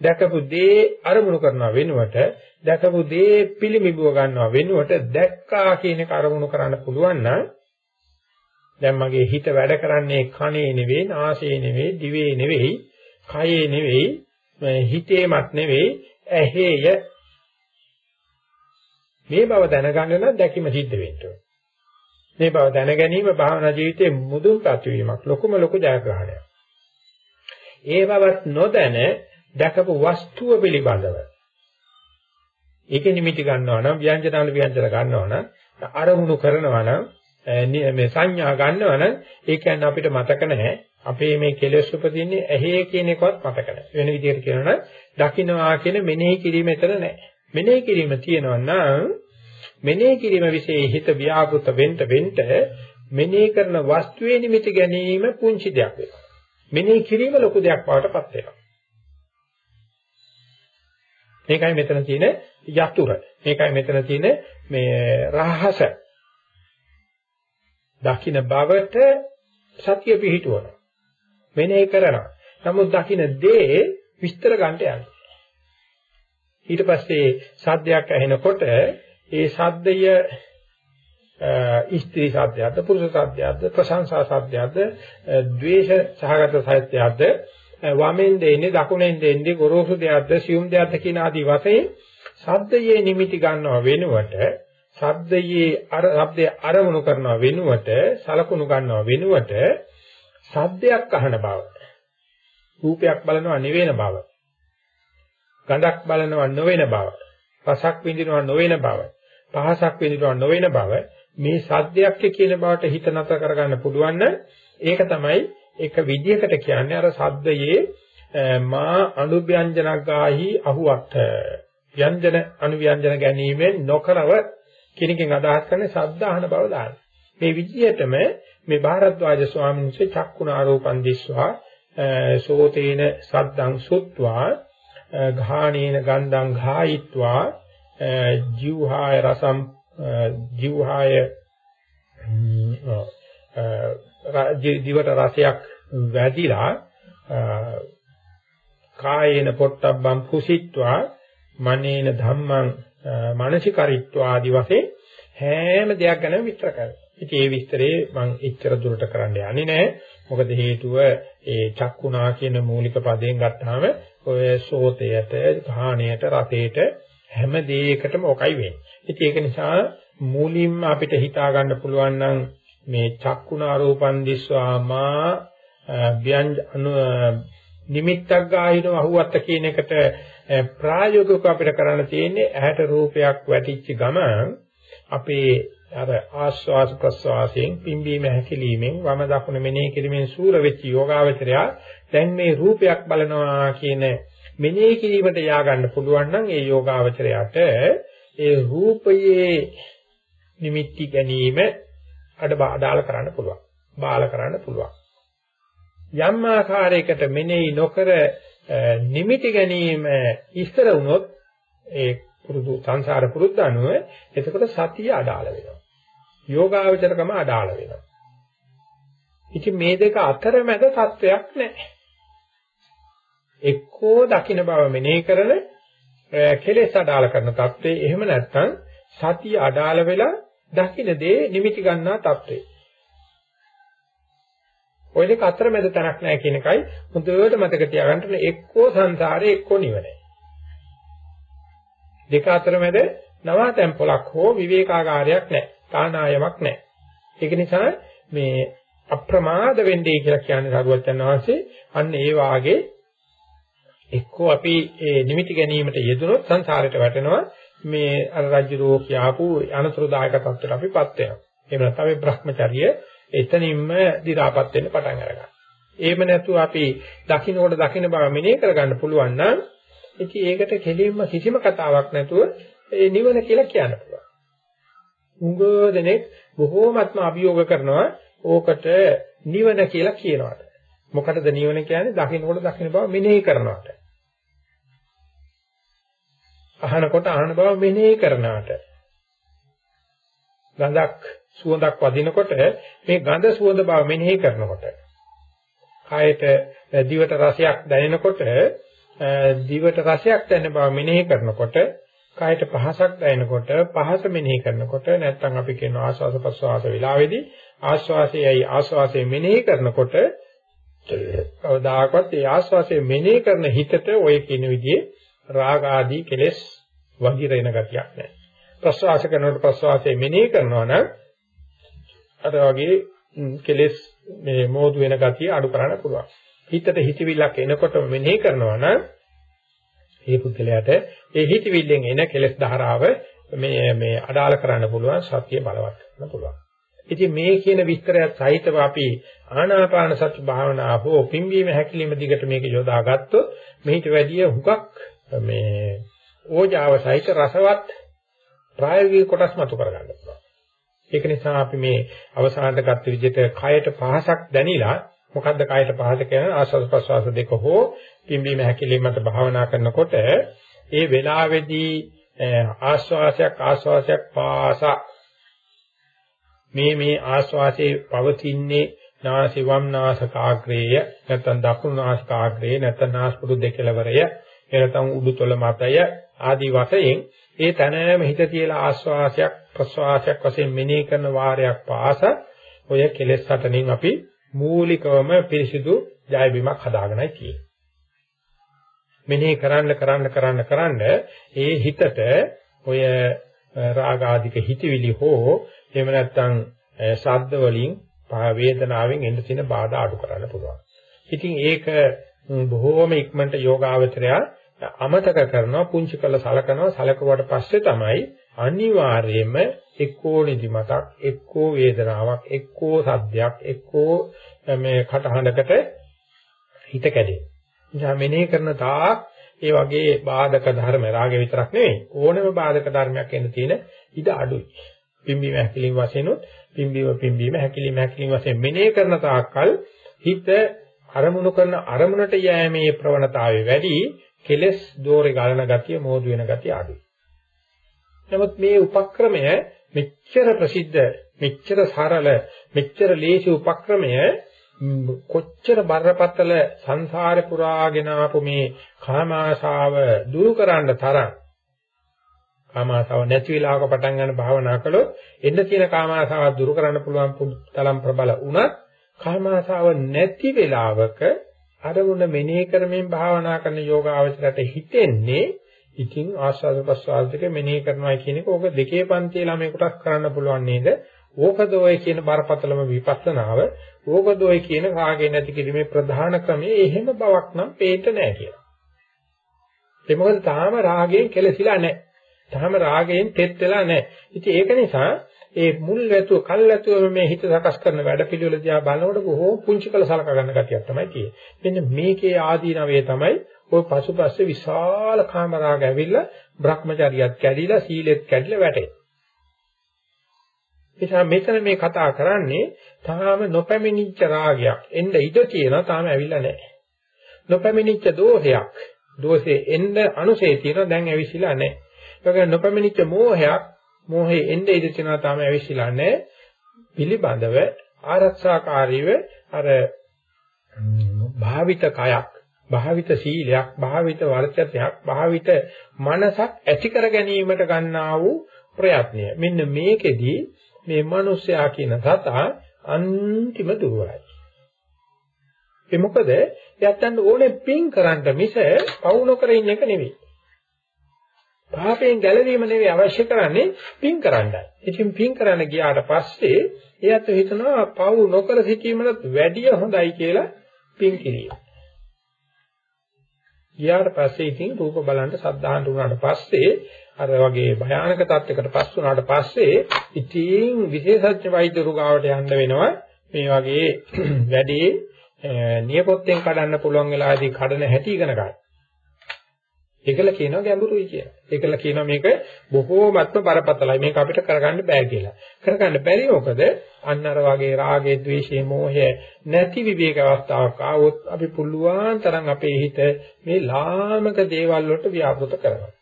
දැකපු දේ අරමුණු කරනව වෙනුවට දැකපු දේ පිළිමිබුව ගන්නව වෙනුවට දැක්කා කියන එක අරමුණු කරන්න පුළුවන් නම් දැන් මගේ හිත වැඩ කරන්නේ කනේ නෙවෙයි නාසයේ නෙවෙයි දිවේ නෙවෙයි කයේ නෙවෙයි හිතේමත් නෙවෙයි ඇහේය මේ බව දැනගන්න නම් දැකීම සිද්ධ වෙන්න ඕනේ. මේ බව දැන ගැනීම භාවනා ජීවිතයේ මුදුන් ප්‍රතිවීමක් ලොකුම ලොකු ජයග්‍රහණයක්. ඒ බවත් නොදැන දැකපු වස්තුව පිළිබඳව. ඒකේ නිමිති ගන්නවා නම් ව්‍යංජනාල ව්‍යංජන ගන්නවා නම් අරමුණු කරනවා නම් මේ සංඥා ගන්නවා නම් ඒ කියන්නේ අපිට මතක නැහැ. අපේ මේ කෙලෙස් උපදින්නේ ඇහි කියන එකවත් මතක නැහැ. වෙන විදිහට කියනවා නම් දකින්නවා කියන මෙනෙහි කිරීම එතන නැහැ. මෙනෙහි කිරීම තියෙනවා නම් මෙනෙහි කිරීම વિશે හිත ව්‍යාපෘත වෙන්න වෙන්න මෙනෙහි කරන වස්තුවේ නිමිති ගැනීම පුංචි දෙයක් වෙනවා මෙනෙහි කිරීම ලොකු දෙයක් බවට පත් වෙනවා. මේකයි මෙතන තියෙන යතුර. මේකයි මෙතන තියෙන මේ රහස. දකින්න බවට සතිය පිහිටුවන. මෙනෙහි කරනවා. නමුත් දකින්න දේ විස්තර ගන්නට යන්නේ. ඊට පස්සේ සද්දයක් ඇහෙනකොට ඒ සද්දය ස්ත්‍රී සාධ්‍යයක්ද පුරුෂ සාධ්‍යයක්ද ප්‍රශංසා සාධ්‍යයක්ද ද්වේෂ සහගත සාධ්‍යයක්ද වමෙන් දෙන්නේ දකුණෙන් දෙන්නේ ගොරෝසු දෙයක්ද සියුම් දෙයක්ද කියන ආදී වශයෙන් ශබ්දයේ නිමිති ගන්නව වෙනුවට ශබ්දයේ අර ශබ්දයේ අරමුණු කරනව වෙනුවට සලකුණු ගන්නව වෙනුවට ශබ්දයක් අහන බව රූපයක් බලනවා නෙවෙන බව ගඳක් බලනවා නොවන බව රසක් විඳිනවා නොවන බව පහසක් විඳිනවා නොවන බව මේ සද්දයක් කියන බවට හිත නැතර කරගන්න පුළුවන් නම් ඒක තමයි එක විදියකට කියන්නේ අර සද්දයේ මා අනුව්‍යංජන ගාහි අහුවට ව්‍යංජන අනුව්‍යංජන ගැනීමෙන් නොකරව කිනකින් අදහස් කරන්නේ ශබ්ද අහන බව දාන්න. මේ විදිහටම මේ භාරද්වාජ ස්වාමීන් වහන්සේ චක්කුණාරෝපන් දිස්වා සෝතේන සද්දං සුත්වා ඝානේන ගන්ධං ඝායිත්වා ජීවහාය රසම් ජීවහාය දිවට රසයක් වැඩිලා කායේන පොට්ටබ්බම් කුසිත්වා මනේන ධම්මං මානසිකරිත්වා ආදි වශයෙන් හැම දෙයක් ගැනම විස්තර කරනවා. ඉතින් ඒ විස්තරේ මම එච්චර දුරට කරන්න යන්නේ නැහැ. මොකද හේතුව ඒ චක්කුණා කියන මූලික පදයෙන් ගත්තාම ඔය සෝතයට, ගාහණයට, රතේට හැම දෙයකටම ඔකයි වෙන්නේ. ඉතින් ඒක නිසා මූලින්ම අපිට හිතා ගන්න පුළුවන් නම් මේ චක්කුණා රූපන් දිස්වාමා ව්‍යංජ නිමිත්තක් ගාහිනව අහුවත් කියන එකට ප්‍රායෝගිකව අපිට කරන්න තියෙන්නේ ඇහැට රූපයක් වැටිච්ච ගමන් අපේ අර ආස්වාස ප්‍රස්වාසයෙන් පිම්බීම හැකිලීමෙන් වම දකුණ මෙනෙහි කිරීමෙන් සූර වෙච්ච යෝගාවචරය දැන් මේ රූපයක් බලනවා කියන මෙනෙහි කිරීමට යා ගන්න පුළුවන් නම් ඒ යෝගාවචරයට ඒ රූපයේ නිමිති ගැනීම අඩ බාධාල කරන්න පුළුවන්. බාල කරන්න පුළුවන්. යම් ආකාරයකට මෙනෙහි නොකර නිමිති ගැනීම ඉස්තර වුණොත් ඒ පුරුදු සංසාර පුරුද්ද අනුව එතකොට සතිය අඩාල වෙනවා. යෝගාවචරකම අඩාල වෙනවා. ඉතින් මේ දෙක අතරමැද තත්වයක් නැහැ. එක්කෝ දකින බව මෙනෙහි කරන කෙලෙස් අඩාල කරන தત્ත්වේ එහෙම නැත්නම් සතිය අඩාල වෙලා දකින දේ නිමිති ගන්නා தત્ත්වේ. ඔය දෙක අතර මැද තැනක් නැහැ කියන එකයි හොඳට මතක තියාගන්න එක්කෝ සංසාරේ එක්කෝ නිවනේ. දෙක අතර මැද නවාතැන් පොලක් හෝ විවේකාගාරයක් නැහැ. තානායමක් නැහැ. ඒක නිසා මේ අප්‍රමාද වෙන්නේ කියලා කියන්නේ සරුවචන් වහන්සේ අන්න ඒ වාගේ එක්කෝ අපි ඒ නිමිති ගැනීමට යෙදුනොත් සංසාරයට වැටෙනවා මේ අර රජ්ජුරෝ කියාපු අනතුරුදායක තත්ත්වයට අපිපත් වෙනවා. එහෙම නැත්නම් අපි Brahmacharya එතනින්ම දි รา පත් වෙන්න පටන් අරගන්නවා. එහෙම නැතුව අපි දකින්නකොට දකින්න බව මෙනෙහි කරගන්න පුළුවන් නම් ඉතින් ඒකට කෙලින්ම කිසිම කතාවක් නැතුව ඒ නිවන කියලා කියන්න පුළුවන්. උංගෝදෙනෙක් බොහෝමත්ම අභියෝග කරනවා ඕකට නිවන කියලා කියනවාට. මොකටද නිවන කියන්නේ? දකින්නකොට දකින්න බව මෙනෙහි කරනවාට. අහනකොට අහන බව මෙනෙහි කරනවාට. ගඳක් සුවඳක් වදිනකොට මේ ගඳ සුවඳ බව මෙනෙහි කරනකොට කායට දිවට රසයක් දැනෙනකොට දිවට රසයක් දැනෙන බව මෙනෙහි කරනකොට කායට පහසක් දැනෙනකොට පහස මෙනෙහි කරනකොට නැත්නම් අපි කියන ආස්වාස ප්‍රසවාස වෙලාවේදී ආස්වාසයයි ආස්වාසය මෙනෙහි කරනකොට කවදාකවත් ඒ ආස්වාසය මෙනෙහි කරන හිතට ඔය කියන විදිහේ රාග ආදී කෙලෙස් වගිරෙන ගතියක් නැහැ. ප්‍රසවාස කරනකොට ප්‍රසවාසය මෙනෙහි කරනවා නම් අර වගේ කෙලෙස් මේ මෝදු වෙන ගතිය අඩු කරන්න පුළුවන්. හිතට හිතවිල්ලක් එනකොට මෙනෙහි කරනවා නම් ඒ පුද්ගලයාට ඒ හිතවිල්ලෙන් එන කෙලෙස් ධාරාව මේ මේ අඩාල කරන්න පුළුවන් සත්‍ය බලවත් කරන්න පුළුවන්. ඉතින් මේ කියන විස්තරයත් සහිතව අපි ආනාපාන සති භාවනා හෝ පිම්බීම හැකිලිම දිගට මේක යොදාගත්තොත් මෙහිට වැඩිය හුඟක් මේ ඕජාව සහිත රසවත් ප්‍රායෝගික කොටස් මතු කරගන්න පුළුවන්. ඒක නිසා අපි මේ අවසානට ගත්ත විදිහට කයට පහසක් දැනිලා මොකද්ද කයට පහස කියන්නේ ආස්වාද ප්‍රසවාස දෙක හෝ පිම්බීම හැකිලිමට භාවනා කරනකොට ඒ වෙලාවේදී ආස්වාසයක් ආස්වාසයක් පාසා මේ මේ ආස්වාසේ පවතින්නේ නාසි වම් නාසකාග්‍රේය නැත්නම් දකුණු නාසකාග්‍රේය නැත්නම් නාස්පුඩු දෙකලවරය එනතම් උඩුතොල මතය ආදී වශයෙන් ඒ තැනම හිත තියලා ආස්වාසයක් ප්‍රස්වාසයක් වශයෙන් මෙනෙහි කරන වාරයක් පාස ඔය කෙලෙස් හටනින් අපි මූලිකවම පිරිසිදු ජය බිමක් හදාගෙනයි තියෙන්නේ. මෙනෙහි කරන්න කරන්න කරන්න කරන්න ඒ හිතට ඔය රාග ආදික හිතවිලි හෝ එහෙම නැත්නම් ශබ්ද වලින් වේදනාවෙන් එන්න තියෙන බාධා අඩු කරන්න පුළුවන්. ඉතින් ඒක බොහෝම ඉක්මනට යෝගාවචරය අමතක කරනවා පුංචි කළ සලකනවා සලකුවට පස්සේ තමයි අනිවාර්යයෙන්ම එක්කෝ නිදිමතක් එක්කෝ වේදනාවක් එක්කෝ සද්දයක් එක්කෝ මේ කටහඬකට හිත කැඩේ. නිසා මෙනෙහි කරන තාක් ඒ වගේ බාධක ධර්ම රාගය විතරක් නෙවෙයි ඕනම බාධක ධර්මයක් එන්න තියෙන ඉඩ අඩුයි. පිම්බීම හැකිලිම වශයෙන් පිම්බීම පිම්බීම හැකිලිම හැකිලිම වශයෙන් මෙනෙහි කරන තාක්කල් හිත අරමුණු කරන අරමුණට යෑමේ ප්‍රවණතාවය වැඩි කෙලස් දෝරේ ගලන ගතිය මෝදු වෙන ගතිය අඩුයි. නමුත් මේ උපක්‍රමය මෙච්චර ප්‍රසිද්ධ මෙච්චර සරල මෙච්චර ලේසි උපක්‍රමය කොච්චර බරපතල සංසාරේ පුරාගෙන ආපු මේ කාමාශාව දුරු කරන්න තරම් කාමාශාව නැති වෙලාවක පටන් ගන්න භාවනා කළොත් එන්න තියෙන කාමාශාව දුරු කරන්න පුළුවන් තරම් ප්‍රබල වුණත් කාමාශාව නැති වෙලාවක අරමුණ මෙනෙහි කරමින් භාවනා කරන යෝගාවචරයට හිතෙන්නේ ඉතින් ආස්වාද ප්‍රසආද දෙක මෙනෙහි කරනවා කියන එක ඕක දෙකේ පන්තියේ ළමයෙකුට කරන්න පුළුවන් නේද? ඕකදෝය කියන බරපතලම විපස්සනාව ඕකදෝය කියන රාගය නැති කිරීමේ ප්‍රධාන ක්‍රමය එහෙම බවක් නම් පේන්න නැහැ කියලා. ඒ මොකද තාම රාගයෙන් කෙලසිලා නැහැ. තාම රාගයෙන් තෙත් වෙලා නැහැ. ඉතින් ඒක නිසා ඒ මුල් වැතුව කල් වැතුව මේ හිත සකස් කරන වැඩ පිළිවෙල දිහා බලනකොට බොහෝ පුංචි කළ සලක ගන්න ගතියක් තමයි තියෙන්නේ. මෙන්න මේකේ ආදීනවේ තමයි ওই පසුපස්සේ විශාල කාමරාග ඇවිල්ලා Brahmachariyat කැඩිලා සීලෙත් කැඩිලා වැටෙන්නේ. නිසා මෙතන මේ කතා කරන්නේ තාම නොපැමිණිච්ච රාගයක් එන්න ඉඩ තියෙනවා තාම ඇවිල්ලා නැහැ. නොපැමිණිච්ච දෝෂයක් දෝෂේ එන්න අනුසේ තියෙනවා දැන් ඇවිසිලා නැහැ. ඒක නොපැමිණිච්ච මෝහයක් මෝහේ එන්න ඉඩ තියෙනවා තාම ඇවිසිලා නැහැ. පිළිබඳව ආරක්ෂාකාරීව අර භාවිත කයක් භාවිත සීලයක් භාවිත වර්චතයක් භාවිත මනසක් ඇති කර ගැනීමට ගන්නා වූ ප්‍රයත්නය. මෙන්න මේකෙදී මේ මිනිස්යා කියන සතා අන්තිම දුර්වලයි. ඒ මොකද යත්තන් ඕනේ පින් කරන්න මිස පවු නොකර ඉන්න එක නෙවෙයි. පාපයෙන් ගැලවීම නෙවෙයි අවශ්‍ය කරන්නේ පින් කරන්නයි. ඉතින් පින් කරන්න ගියාට පස්සේ එයාට හිතනවා පව් නොකර සිටීමකට වැඩිය හොඳයි කියලා පින් කිරීම. ගියාට පස්සේ ඉතින් රූප බලන්න සද්ධාහන් වුණාට පස්සේ අර වගේ භයානක තත්යකට පස් වුණාට පස්සේ ඉතින් විශේෂඥ වෛද්‍යරු ගාවට යන්න වෙනවා මේ වගේ වැඩි නියපොත්තෙන් කඩන්න පුළුවන් වෙලාවදී කඩන හැටි ඉගෙන ගන්න. ඒකල කියනවා ගැඹුරුයි කියලා. ඒකල කියනවා මේක බොහෝමත්ම බරපතලයි. මේක අපිට කරගන්න බෑ කියලා. කරගන්න බැරි මොකද? අන්න අර වගේ රාගය, ద్వේෂය, මෝහය නැති විවේක අවස්ථාවක් ආවොත් අපි පුළුවන් තරම් අපේ හිත මේ ලාමක දේවල් වලට ව්‍යාපෘත කරනවා.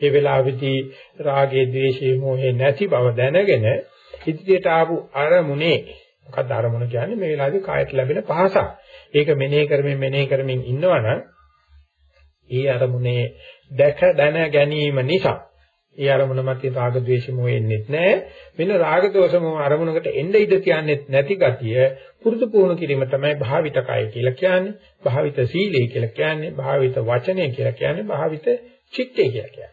ඒ වෙලාවේදී රාගය, ద్వේෂය, මෝහය නැති බව දැනගෙන ඉදිරියට ආපු අරමුණේ මොකක්ද අරමුණ කියන්නේ මේ වෙලාවේදී කායට ලැබෙන පහසක්. ඒක මෙනෙහි කරමින් මෙනෙහි කරමින් ඉන්නවනම් ඒ අරමුණේ දැක දැන ගැනීම නිසා ඒ අරමුණ මත රාග ద్వේෂ මොහ එන්නේ නැහැ. වෙන රාග දෝෂ මොහ අරමුණකට එන්න ඉඩ තියන්නේ නැති ගතිය පුරුදු පුහුණු කිරීම තමයි භාවිත කය කියලා කියන්නේ. භාවිත සීලය කියලා කියන්නේ. භාවිත වචනය කියලා කියන්නේ. භාවිත චිත්තය කියලා කියන්නේ.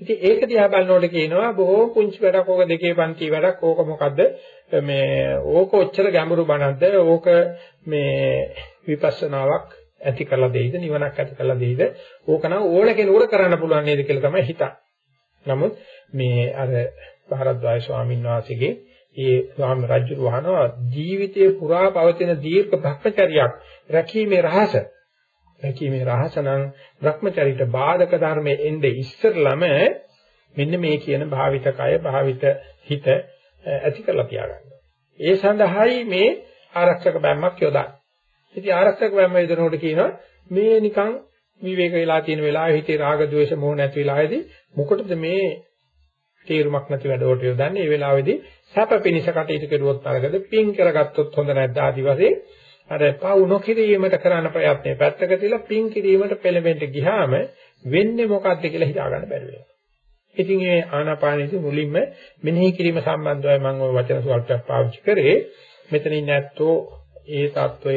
ඉතින් ඒක දිහා බලනකොට කියනවා බොහෝ පුංචි වැඩක් ඕක දෙකේ පන්ති වැඩක් ඕක මොකද්ද මේ ඕක ඔච්චර ගැඹුරු බණක්ද ඕක මේ විපස්සනාවක් ඇති කරලා දෙයිද නිවනක් ඇති කරලා දෙයිද ඕකනම් ඕන කෙනෙකුට කරන්න පුළුවන් නේද කියලා තමයි හිතන්නේ. නමුත් මේ අර භාරද්වාජ ස්වාමීන් වහන්සේගේ ඒ ස්වාම රජු වහනවා ජීවිතයේ පුරා පවතින දීර්ඝ භ්‍රමචරියක් රැකීමේ රහස රැකීමේ රහස නම් භ්‍රමචරිත බාධක ධර්මයේ එnde ඉස්සරළම මෙන්න මේ කියන භාවිත කය භාවිත හිත ඇති කරලා තියාගන්න. ඒ සඳහායි මේ ආරක්ෂක බැම්මක් යොදන්නේ. ඉතින් ආරක්ෂක වෑම වේදනකට කියනවා මේ නිකන් විවේක වෙලා තියෙන වෙලාවේ හිතේ රාග ద్వේෂ මොහ නැති වෙලාවේදී මොකටද මේ තේරුමක් නැති වැඩවලට යොදන්නේ මේ වෙලාවේදී සැප පිනිස කටයුතු කරුවොත් අරගද පින් කරගත්තොත් හොඳ නැද්ද ආදි වශයෙන් අර පවු නොකිරීමට කරන ප්‍රයත්නය පැත්තක තියලා පින් කිරීමට පෙළඹෙන්න ගියාම වෙන්නේ මොකද්ද කියලා හිතා ගන්න බැරි වෙනවා. ඉතින් මේ ආනාපානෙදි මුලින්ම මෙනෙහි කිරීම සම්බන්ධවයි මම ওই වචන සුවල්පයක් පාවිච්චි කරේ. මෙතනින් නැත්තෝ ඒ తত্ত্বය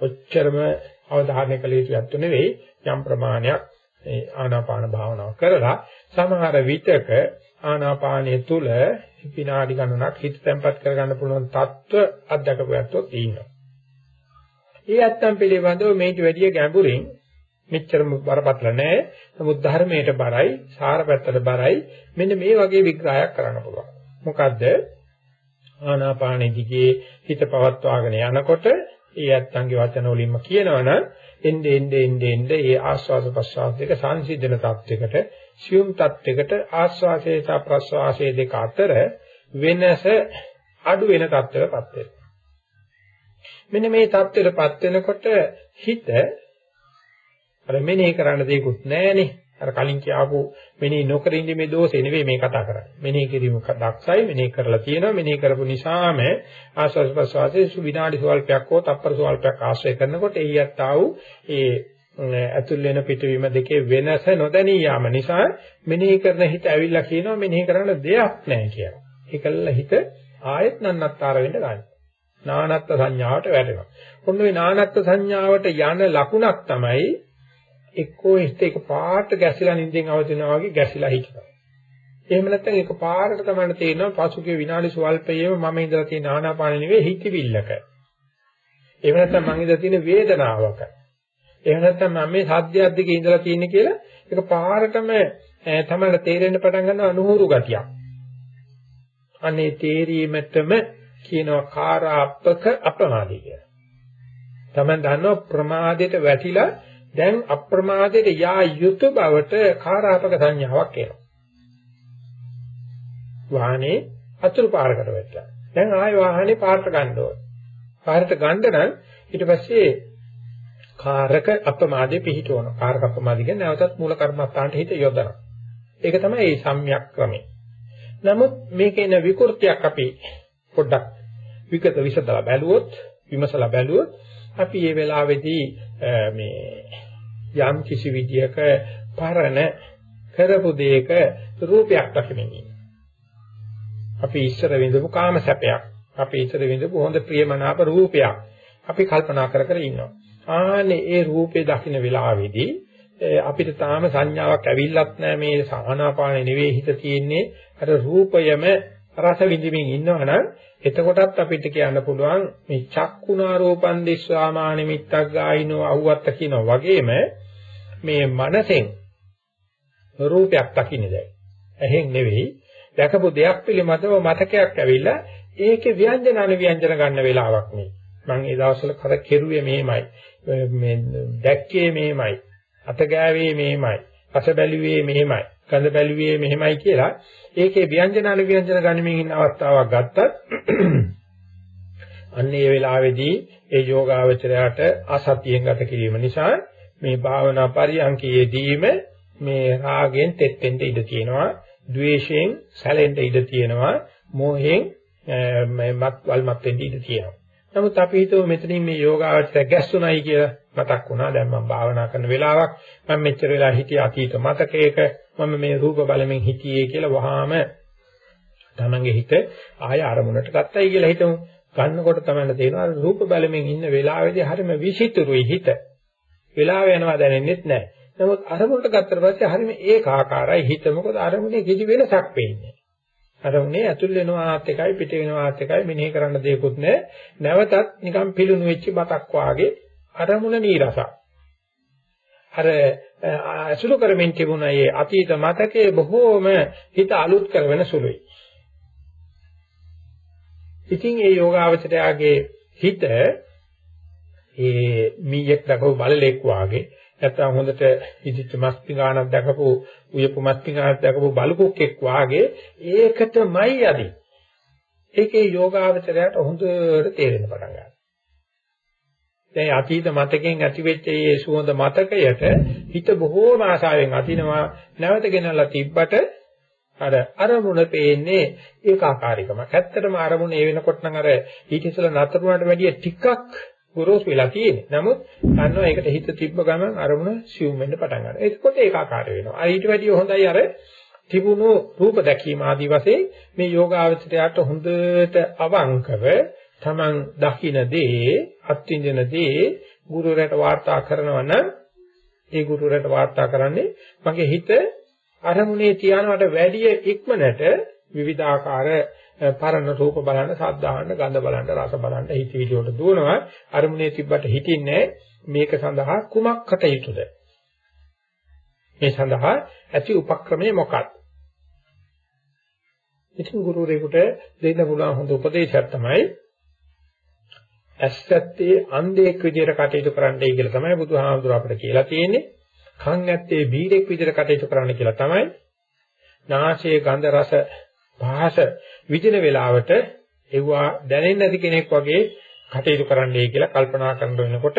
ඔච්චරම අවධානය කළ යුතු යැත්තු නෙවෙයි යම් ප්‍රමාණයක් මේ ආනාපාන භාවනාව කරලා සමහර විටක ආනාපානය තුල විනාඩි ගණනක් හිත තැම්පත් කරගන්න පුළුවන් තත්ත්ව අත්දකපු යැත්තෝ ඉන්නවා. ඒ ඇත්තන් පිළිබඳව මේට වැඩිය ගැඹුරින් මෙච්චරම බරපතල නෑ. නමුත් ධර්මයට බරයි, සාර පැත්තට බරයි. මෙන්න මේ වගේ විග්‍රහයක් කරන්න පුළුවන්. මොකද්ද? ආනාපානෙ දිගේ හිත පවත්වාගෙන යනකොට ඒ ඇත්තන්ගේ වචන වලින්ම කියනවනම් එnde ende ende ende ඒ ආස්වාද ප්‍රසවාස දෙක සංසිඳන තත්වයකට සියුම් තත්වයකට ආස්වාසේ සහ ප්‍රසවාසයේ දෙක අතර වෙනස අඩු වෙන තත්වයකටපත් වෙනවා. මෙන්න මේ தත්ත්වයටපත් වෙනකොට හිත අර මෙනෙහි කරන්න දෙයක්වත් නැහැනේ. අර කලින් කියාපු මෙනෙහි නොකර ඉඳීමේ මේ දෝෂේ නෙවෙයි මේ කතා කරන්නේ. මෙනෙහි කිරීම දක්ෂයි මෙනෙහි කරලා තියෙනවා. මෙනෙහි කරපු නිසාම ආස්වාද ප්‍රසවාසයේ සු විනාඩි සුවල්පයක් හෝ තප්පර සුවල්පයක් ආශ්‍රය කරනකොට එయ్యත් ආ වූ ඒ ඇතුල් වෙන පිටවීම දෙකේ වෙනස නොදැනී යාම නිසා මෙනෙහි කරන හිත ඇවිල්ලා කියනවා මෙනෙහි කරන්න දෙයක් නැහැ කියලා. ඒකල්ල හිත ආයෙත් නන්නත්තර වෙන්න ගන්නවා. නානත්ත් සංඥාවට වැටෙනවා. ඔන්න ඔය නානත්ත් සංඥාවට යන ලකුණක් තමයි එක්කෝ හිත එක පාට ගැසිලා නිින්දෙන් අවදිනවා වගේ ගැසිලා හිටිනවා. එහෙම නැත්නම් එක පාරට තමයි තේරෙනවා පසුගිය විනාඩි සුවල්පයේම මම ඉඳලා තියෙන ආනාපාන නෙවෙයි හිතවිල්ලක. එහෙම නැත්නම් මම ඉඳලා තියෙන වේදනාවක. එහෙම නැත්නම් මම මේ සද්දයක් දිගේ ඉඳලා තියෙන්නේ කියලා එක පාරටම තමයි තේරෙන්න පටන් ගන්න අනුහුරු ගතියක්. අනේ තේරීමටම කියනවා කාරාප්පක අප්‍රමාදී කියලා. තමයි දන්නවා ප්‍රමාදයට වැටිලා දැන් අප්‍රමාදයට යා යුතු බවට කාරාපක සංඥාවක් එනවා. වාහනේ අතුරු පාරකට වැටලා. දැන් ආයෙ වාහනේ පාරට ගන්න ඕන. පාරට ගන්න නම් ඊට පස්සේ කාරක අප්‍රමාදයේ පිහිටවන. කාරක අප්‍රමාදී කියන්නේ නැවතත් මූල කර්මස්ථානට හිත යොදනවා. ඒක තමයි මේ සම්‍යක් ක්‍රමය. නමුත් මේකේ න විකෘතියක් අපි පොඩ්ඩක් විකත විසදලා බැලුවොත් විමසලා බැලුවොත් අපි මේ වෙලාවේදී මේ යම් කිසි විදියක පරණ කරපු දෙයක රූපයක් දකිමින් අපි ඉස්සර විඳපු කාම සැපයක් අපි ඉස්සර විඳපු හොඳ ප්‍රියමනාප රූපයක් අපි කල්පනා කර කර ඉන්නවා. ආනේ ඒ රූපේ දකින්න වෙලාවේදී අපිට තාම සංඥාවක් ඇවිල්ලත් නැහැ මේ සාහනාපාන නෙවෙයි හිත තියෙන්නේ. අර රූපයම රස විඳින්මින් ඉන්නවනම් එතකොටත් අපිට කියන්න පුළුවන් මේ චක්කුණා රූපන් දිස්වාමා නිමිත්තක් ගායිනෝ අහුවත්ත කියනවා වගේම මේ මනසෙන් රූපයක් දකින්නේ දැන්. එහෙන් නෙවෙයි දැකපු දෙයක් පිළිබඳව මතකයක් ඇවිල්ලා ඒකේ ව්‍යංජන අනුව්‍යංජන ගන්න වෙලාවක් නේ. මම ඒ දවස්වල කර කෙරුවේ මෙහෙමයි. මේ දැක්කේ මෙහෙමයි. අත ගෑවේ මෙහෙමයි. රස බැලුවේ මෙහෙමයි. ගඳ බැලුවේ මෙහෙමයි කියලා. ඒකේ ව්‍යංජන අනුව්‍යංජන ගනිමින් ඉන්න අවස්ථාවක් ගත්තත් අන්න ඒ වෙලාවේදී ඒ යෝගාවචරයට අසතියෙන් ගත කිරීම නිසා මේ භාවනා පරියන්කයේදීම මේ රාගෙන් තෙත්ෙන්න ඉඩ තියෙනවා ද්වේෂයෙන් සැලෙන්න ඉඩ තියෙනවා මෝහයෙන් මේ මත් වල්මත් වෙන්න ඉඩ තියෙනවා. නමුත් අපි හිතුව මෙතනින් මේ යෝගාවචරය ගැස්සුණයි කියලා. මතක් වුණා. දැන් මම භාවනා කරන වෙලාවක් මම මෙච්චර වෙලා හිටියේ අතීත මතකයක මම මේ රූප බලමින් හිටියේ කියලා වහාම තමන්ගේ හිත ආය අරමුණට ගත්තයි කියලා හිතමු. ගන්නකොට තමයි තේරෙනවා රූප බලමින් ඉන්න වෙලාවේදී හරිම විචිතුරුයි හිත. වෙලාව යනවා දැනෙන්නෙත් නැහැ. නමුත් අරමුණට ගත්තට පස්සේ හරිම ඒකාකාරයි හිත. මොකද අරමුණේ කිසි වෙනසක් වෙන්නේ අරමුණේ ඇතුල් වෙනවාත් එකයි පිට වෙනවාත් එකයි මෙනෙහි කරන්න දෙයක්වත් නැහැ. නැවතත් නිකන් පිලුණු වෙච්ච බතක් වාගේ අරමුණ නීරසක්. අර අසුරු කරමින් තිබුණ ඒ අතීත මතකයේ බොහෝම හිත අලුත් කරන සුළුයි. ඉතින් ඒ යෝගාවචරයාගේ හිත ඒ මීයක් දකව බලලෙක් වාගේ නැත්නම් හොඳට ඉදිච්ච මස් පිඟානක් දැකපු උයපු මස් පිඟානක් දැකපු බලුකුක්ෙක් වාගේ ඒකටමයි යදි. ඒකේ යෝගාවචරයට හොඳට තේරෙන්න පටන් ගන්නවා. දැන් අතීත මතකයෙන් ඇතිවෙච්ච මේ සුවඳ මතකයට හිත බොහෝම ආශාවෙන් අතිනවා නැවත ගෙනල්ලා තිබ්බට අර අරමුණ පේන්නේ ඒකාකාරීකමක්. ඇත්තටම අරමුණ ඒ වෙනකොට නම් අර ඊට ඉස්සෙල්ලා නතර වුණාට වැඩිය ටිකක් ගොරෝසු වෙලා තියෙන්නේ. නමුත් ගන්නවා ඒකට හිත තිබ්බ ගමන් අරමුණ සිුම් වෙන්න පටන් ගන්නවා. එතකොට ඒකාකාරී වෙනවා. අර ඊට වැඩිය හොඳයි අර තිබුණු රූප දැකීම ආදී වශයෙන් මේ යෝගාවචරයට හොඳට අවංකව Taman දකින්න දේ අත්විඳින දේ ගුරුවරයාට වාර්තා කරනවා නම් ඒ ගුරුවරයාට වාර්තා කරන්නේ මගේ හිත අරමුණේ තියානවට වැඩිය ඉක්මනට විවිධාකාර පරණ රූප බලන්න, ශබ්ද අහන්න, ගඳ බලන්න, රස බලන්න හිත විදියට දුවනවා. අරමුණේ තිබ්බට හිතින්නේ මේක සඳහා කුමක් කටයුතුද? මේ සඳහා ඇති උපක්‍රමය මොකක්ද? ඉතින් ගුරුවරයෙකුට දෙන්න පුළුවන් හොඳ උපදේශයක් තමයි ඇස්සත්තේ අන්ධයෙක් විදියට කටයුතු කරන්නයි කියලා තමයි බුදුහාමුදුර අපිට කියලා තියෙන්නේ. කන් ඇත්තේ බීරෙක් විදියට කටයුතු කරන්න කියලා තමයි. නාසයේ ගන්ධ රස භාෂ විදින වෙලාවට ඒවා දැනෙන්නේ නැති කෙනෙක් වගේ කටයුතු කරන්නයි කියලා කල්පනා කරන වෙනකොට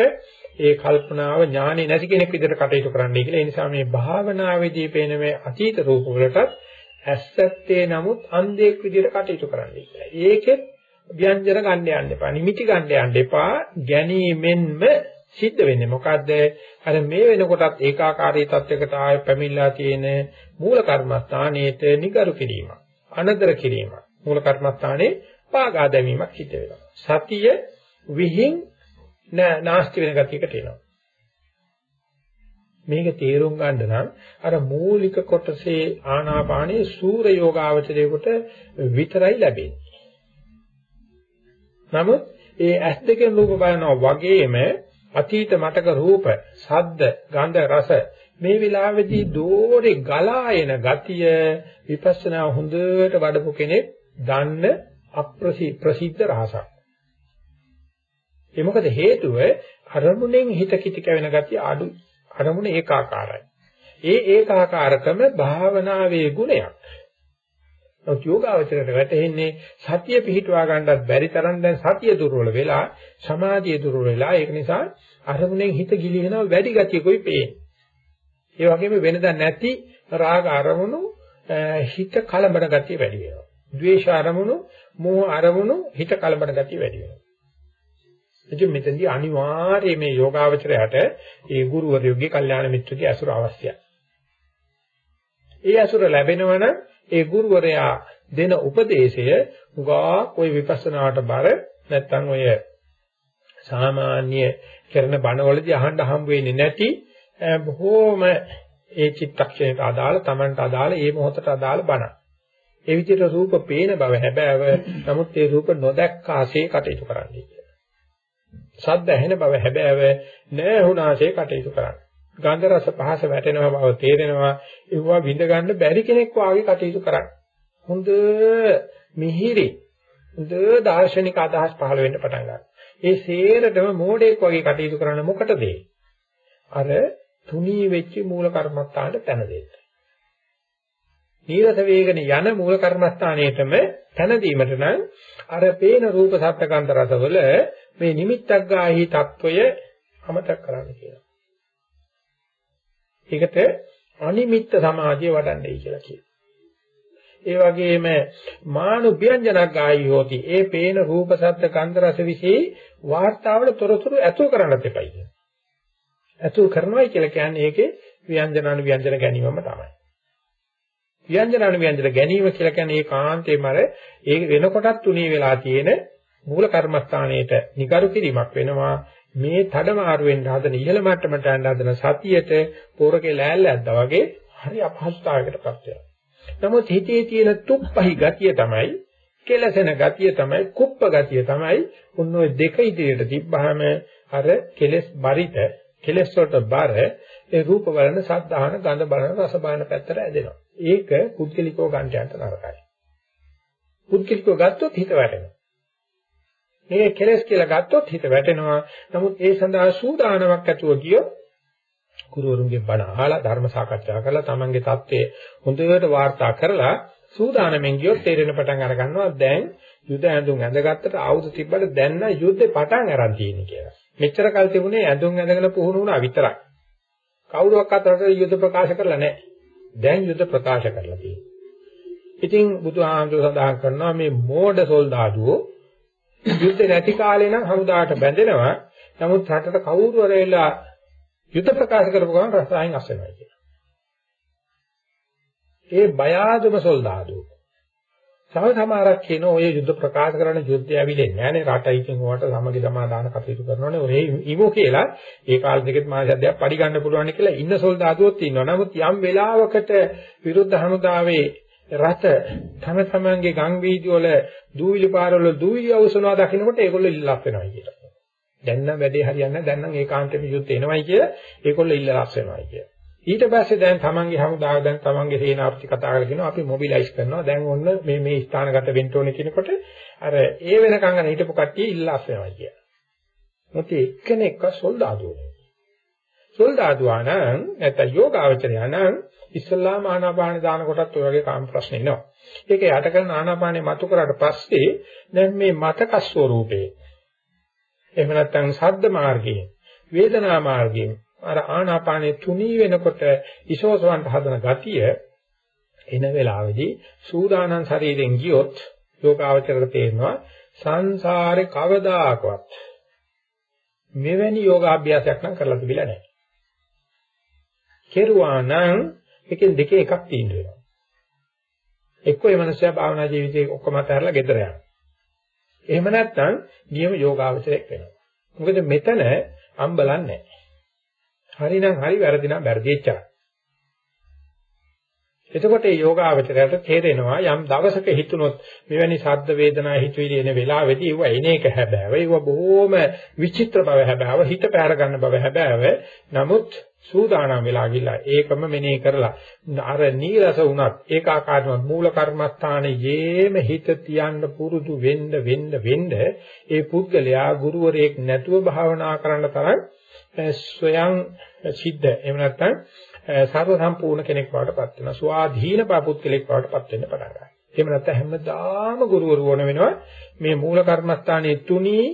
ඒ කල්පනාව ඥානෙ නැති කෙනෙක් විදිහට කටයුතු කරන්නයි කියලා. ඒ නිසා මේ භාවනාවේදී පේන මේ අතීත රූප වලට ඇස්සත්තේ නමුත් අන්ධයෙක් විදිහට කටයුතු කරන්නයි කියලා. ඒකෙත් ව්‍යංජන ගන්න යන්න එපා. නිමිති ගන්න යන්න එපා. ගැනීමෙන්ම සිද්ධ වෙන්නේ මොකද්ද? අර මේ වෙනකොටත් ඒකාකාරී තත්වයකට ආය පැමිණලා තියෙන මූල කර්මස්ථානයේට නිකරු කිරීම. අනදර කිරීම. මූල කර්මස්ථානයේ පාගා දැමීමක් සිද්ධ වෙනවා. සතිය විහිං නාස්ති වෙන ගතියකට එනවා. මේක තේරුම් ගන්න නම් අර මූලික කොටසේ ආනාපානයේ සූර යෝගාවචරයේකට විතරයි ලැබෙන්නේ. නමුත් ඒ ඇස් දෙකෙන් රූප බලනවා වගේම අතීත මතක රූප, ශබ්ද, ගන්ධ, රස මේ විලාවේදී දෝරේ ගලා එන ගතිය විපස්සනා හොඳට වඩපු කෙනෙක් දන්න අප්‍රසිද්ධ රහසක්. ඒ මොකද හේතුව අරමුණෙන් හිත කිති කැවෙන ගතිය අඩුයි. අරමුණ ඒකාකාරයි. ඒ ඒකාකාරකම භාවනාවේ ගුණයක්. නමුත් යෝගාවචරයට වැටෙන්නේ සතිය පිහිටුවා ගන්නත් බැරි තරම් දැන් සතිය දුර්වල වෙලා සමාධිය දුර්වල වෙලා ඒක නිසා අරමුණෙන් හිත ගිලිනවා වැඩි ගතියකුයි පේන්නේ. ඒ වගේම වෙනදා නැති රාග අරමුණු හිත කලබල ගතිය වැඩි වෙනවා. ද්වේෂ අරමුණු, මෝහ අරමුණු හිත කලබල ගතිය වැඩි වෙනවා. ඉතින් මෙතනදී අනිවාර්යයෙන් මේ යෝගාවචරයට ඒ ගුරුවරයෙකුගේ කල්යාණ මිත්‍රගේ අසුර අවශ්‍යයි. ඒ අසුර ලැබෙනවනම් ඒ ගුරුවරයා දෙන උපදේශය උගා ওই විපස්සනාවට බර නැත්තම් ඔය සාමාන්‍ය කරන බණවලදී අහන්න හම් වෙන්නේ නැති බොහෝම ඒ චිත්තක්ෂණයට අදාළ Tamanට අදාළ ඒ මොහොතට අදාළ බණ. ඒ විදිහට රූප පේන බව හැබෑව නමුත් ඒ රූප නොදැක්කාසේ කටයුතු කරන්නේ. ශබ්ද ඇහෙන බව හැබෑව නැහුණාසේ කටයුතු කරන්නේ. ගන්ධ රස පහස වැටෙනවා බව තේරෙනවා. ඒවා විඳ ගන්න බැරි කෙනෙක් වාගේ කටයුතු කරන්න. හොඳ මිහිරි හොඳ දාර්ශනික අදහස් පහළ වෙන්න පටන් ගන්නවා. ඒ සේරදම මෝඩෙක් වගේ කටයුතු කරන මොකටද? අර තුනී වෙච්ච මූල කර්මස්ථානට තැන දෙන්න. නීරස වේගන යන මූල කර්මස්ථානයේතම තැන දීමට නම් අර පේන රූප සත්‍යකාන්ත රසවල මේ නිමිත්තක් ගාහි తত্ত্বය අමතක කරන්න කියලා. ඒකට අනිමිත්ත සමාධිය වඩන්නයි කියලා කියනවා. ඒ වගේම මානු ව්‍යංජනක් ගායි හොති ඒ පේන රූප සද්ද ගන්ධ රස વિશે වාර්තාවල තොරතුරු ඇතුල් කරන්නත් එපයි කියනවා. ඇතුල් කරනවායි කියලා කියන්නේ ඒකේ ව්‍යංජනානු ව්‍යංජන ගැනීමම තමයි. ව්‍යංජනානු ව්‍යංජන ගැනීම කියලා කියන්නේ ඒ කාන්තේම අර ඒ වෙනකොටත් තුනී වෙලා තියෙන මූල කර්මස්ථානයේට නිකරු කිරීමක් වෙනවා මේ තඩමාරු වෙන්න හදන ඉහළ මට්ටමට යන හදන සතියට පොරකේ ලෑල්ල ඇද්දා වගේ හරි අපහසුතාවයකටපත් වෙනවා. නමුත් හිතේ තියෙන තුප්පහි ගතිය තමයි කෙලසෙන ගතිය තමයි කුප්ප ගතිය තමයි උන් ඔය දෙක ඉදිරියට තිබ්බහම අර කෙලස් බරිත කෙලස් වලට බර ඒ රූප බලන සද්ධාහන ගඳ බලන රස බලන පැත්තට ඇදෙනවා. ඒක පුද්ගලිකව ගන්න යන්න නරකයි. පුද්ගලිකව ගත්තොත් හිත වැටෙනවා. මේ කෙලස් කියලා ගත්තොත් හිත වැටෙනවා. නමුත් ඒ සඳහා සූදානමක් ඇතුව ගියොත් ගුරුවරුන්ගේ බණ අහලා ධර්ම සාකච්ඡා කරලා තමන්ගේ தත්ත්වය හොඳට වාර්තා කරලා සූදානම්ෙන් ගියොත් තේරෙන පටන් අර ගන්නවා දැන් යුද ඇඳුම් ඇඳගත්තට ආයුධ තිබ්බට දැන් නම් යුද්ධේ පටන් අරන් තියෙන්නේ කියලා. මෙච්චර කල් තිබුණේ ඇඳුම් ඇඳගෙන පුහුණු වුණා විතරයි. කවුරුවක්වත් රටේ යුද්ධ ප්‍රකාශ කරලා නැහැ. දැන් යුද්ධ ප්‍රකාශ කරලා තියෙනවා. ඉතින් බුදුහාමුදුර සඳහන් කරනවා මේ මෝඩ සොල්දාදුවෝ යුද්ධ නැති කාලේ නම් හමුදාට බැඳෙනවා. නමුත් රටට කවුරු හරි යුද්ධ ප්‍රකාශ කරපු ගමන් රසායන අස් වෙනවා කියලා. ඒ බය සොල්දාදු. සම සමහරක් කියන ඔය යුද්ධ ප්‍රකාශ කරන යුද්ධය ඇවිලෙන්නේ නැහනේ රට ඉතින් ඔයාට සමගි සමාදාන කටයුතු කරනෝනේ ඔය ඉමෝ කියලා ඒ කාල දෙකෙත් මාසයක් පරි ගන්න පුළුවන් කියලා ඉන්න සොල්දාදුවොත් ඉන්නවා. නමුත් යම් වෙලාවකට විරුද්ධ හමුදාවේ රට තම තමන්ගේ ගම් වීදි වල දූවිලි පාරවල දූවිලි අවසනවා දකින්නකොට ඒගොල්ලෝ ඉල්ලක් වෙනවා කියලා. දැන් නම් වැඩේ හරියන්නේ නැහැ. දැන් නම් ඒකාන්තෙම යුද්ධ එනවයි කිය ඒගොල්ලෝ ඉල්ලක් වෙනවයි කිය. ඊට පස්සේ දැන් තමන්ගේ හමුදාව දැන් තමන්ගේ සේනාපති කතා කරලා කියනවා අපි මොබිලයිස් කරනවා. දැන් ඔන්න මේ මේ ස්ථානගත වෙන්න ඕනේ කියනකොට අර ඒ වෙනකන් අර හිටපු කට්ටිය ඉල්ලක් වෙනවා කිය. මොකද එක්කෙනෙක්ව සොල්දාදුව නෙවෙයි. සොල්දාදුවා නම් නැත්නම් යෝගාවචරය නම් ඉස්ලාම ආනාපාන දාන කොටත් ඔය වගේ කාම ප්‍රශ්න එනවා. ඒක යට කරන ආනාපානේ මතු කරාට පස්සේ දැන් මේ මතක ස්වરૂපේ එහෙම නැත්නම් සද්ද මාර්ගයේ වේදනා මාර්ගයෙන් අර ආනාපානේ තුනී වෙනකොට ඉසෝසවන්ට හදන ගතිය එන වෙලාවේදී සූදානම් ශරීරයෙන් ගියොත් යෝගාවචරයට තේරෙනවා සංසාරේ කවදාකවත් මෙවැනි යෝගාභ්‍යාසයක් නම් කරලා තිබිලා නැහැ. කෙරුවා නම් එකෙන් දෙකේ එකක් තියෙන්න වෙනවා. එක්ක ඒ මනුස්සයා භාවනා ජීවිතේ ඔක්කොම අතහැරලා ගෙදර යනවා. එහෙම නැත්නම් නියම යෝගාවචරයක් වෙනවා. මොකද මෙතන අම්බලන්නේ නැහැ. හරිනම් හරි වැරදි නම් වැරදි එච්චරයි. එතකොට මේ යෝගාවචරයට තේරෙනවා යම් දවසක හිතුනොත් මෙවැනි ශබ්ද වේදනා හිතවිලි එන වෙලාවෙදී ඒව එන එක හැබෑව. ඒව බොහොම විචිත්‍ර බව හැබෑව. හිත පැහැර ගන්න බව හැබෑව. නමුත් සූදානම් වෙලා ගිලා ඒකම මෙනෙහි කරලා අර නීරස වුණත් ඒකාකාරවත් මූල කර්මස්ථානයේම හිත තියන්න පුරුදු වෙන්න වෙන්න වෙන්න ඒ පුද්ගලයා ගුරුවරයෙක් නැතුව භාවනා කරන්න තරම් ස්වයං සිද්ධ එහෙම නැත්නම් සර්ව සම්පූර්ණ කෙනෙක් බවට පත් වෙනවා. ස්වාධීන පුද්ගලෙක් බවට පත් වෙන්න පටන් ගන්නවා. එහෙම නැත්නම් හැමදාම ගුරුවරු වුණ වෙනවා මේ මූල කර්මස්ථානයේ තුනී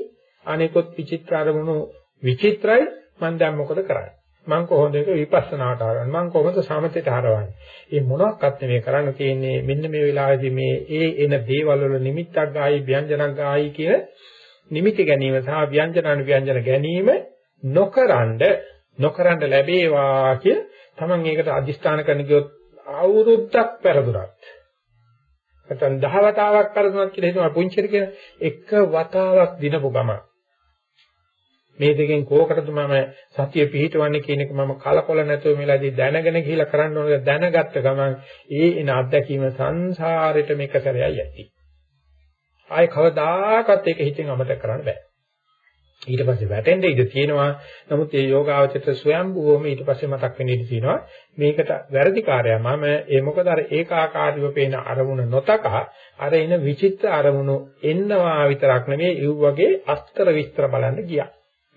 අනිකොත් විචිත්‍ර අරමුණු විචිත්‍රයි මම දැන් මොකද කරන්නේ? මම කොහොමද ඒක විපස්සනාට ආරවන්නේ මම කොහොමද සමථයට ආරවන්නේ මේ මොනක්වත් නෙමෙයි කරන්න තියෙන්නේ මෙන්න මේ වෙලාවේදී මේ ඒ එන දේවල් වල නිමිත්තක් ගායි ව්‍යංජනක් ගායි කියන නිමිති ගැනීම සහ ව්‍යංජන ව්‍යංජන ගැනීම නොකරනද නොකරන්න ලැබේවා කිය තමන් ඒකට අදිස්ථාන කරන ගියොත් අවුරුද්දක් පෙරදුරත්. නැත්නම් 10 වතාවක් කරදුනක් කියලා හිතනවා පුංචිට කියන එක වතාවක් දිනපු ගමන්. මේ දෙකෙන් කෝකටද මම සතිය පිහිටවන්නේ කියන එක මම කලකොල නැතුව මෙලාදී දැනගෙන ගිහිලා කරන්න ඕනේ දැනගත්ත ගමන් ඒ එන අත්දැකීම සංසාරෙට මේක සැරයයි ඇති. ආයේ කවදාකවත් ඒක හිතෙන් අමතක කරන්න බෑ. ඊට පස්සේ වැටෙන්න ඉඩ තියෙනවා. නමුත් මේ යෝගාවචර ස්වයම්භූවම ඊට පස්සේ මතක් වෙන්න ඉඩ තියෙනවා. මේකට වැරදි කාර්යය මම ඒ මොකද අර ඒකාකාරීව පේන අරමුණ නොතකා අර එන විචිත්‍ර අරමුණු එන්නවා විතරක් නෙමෙයි ඒ වගේ අස්තර විස්තර බලන්න ගියා.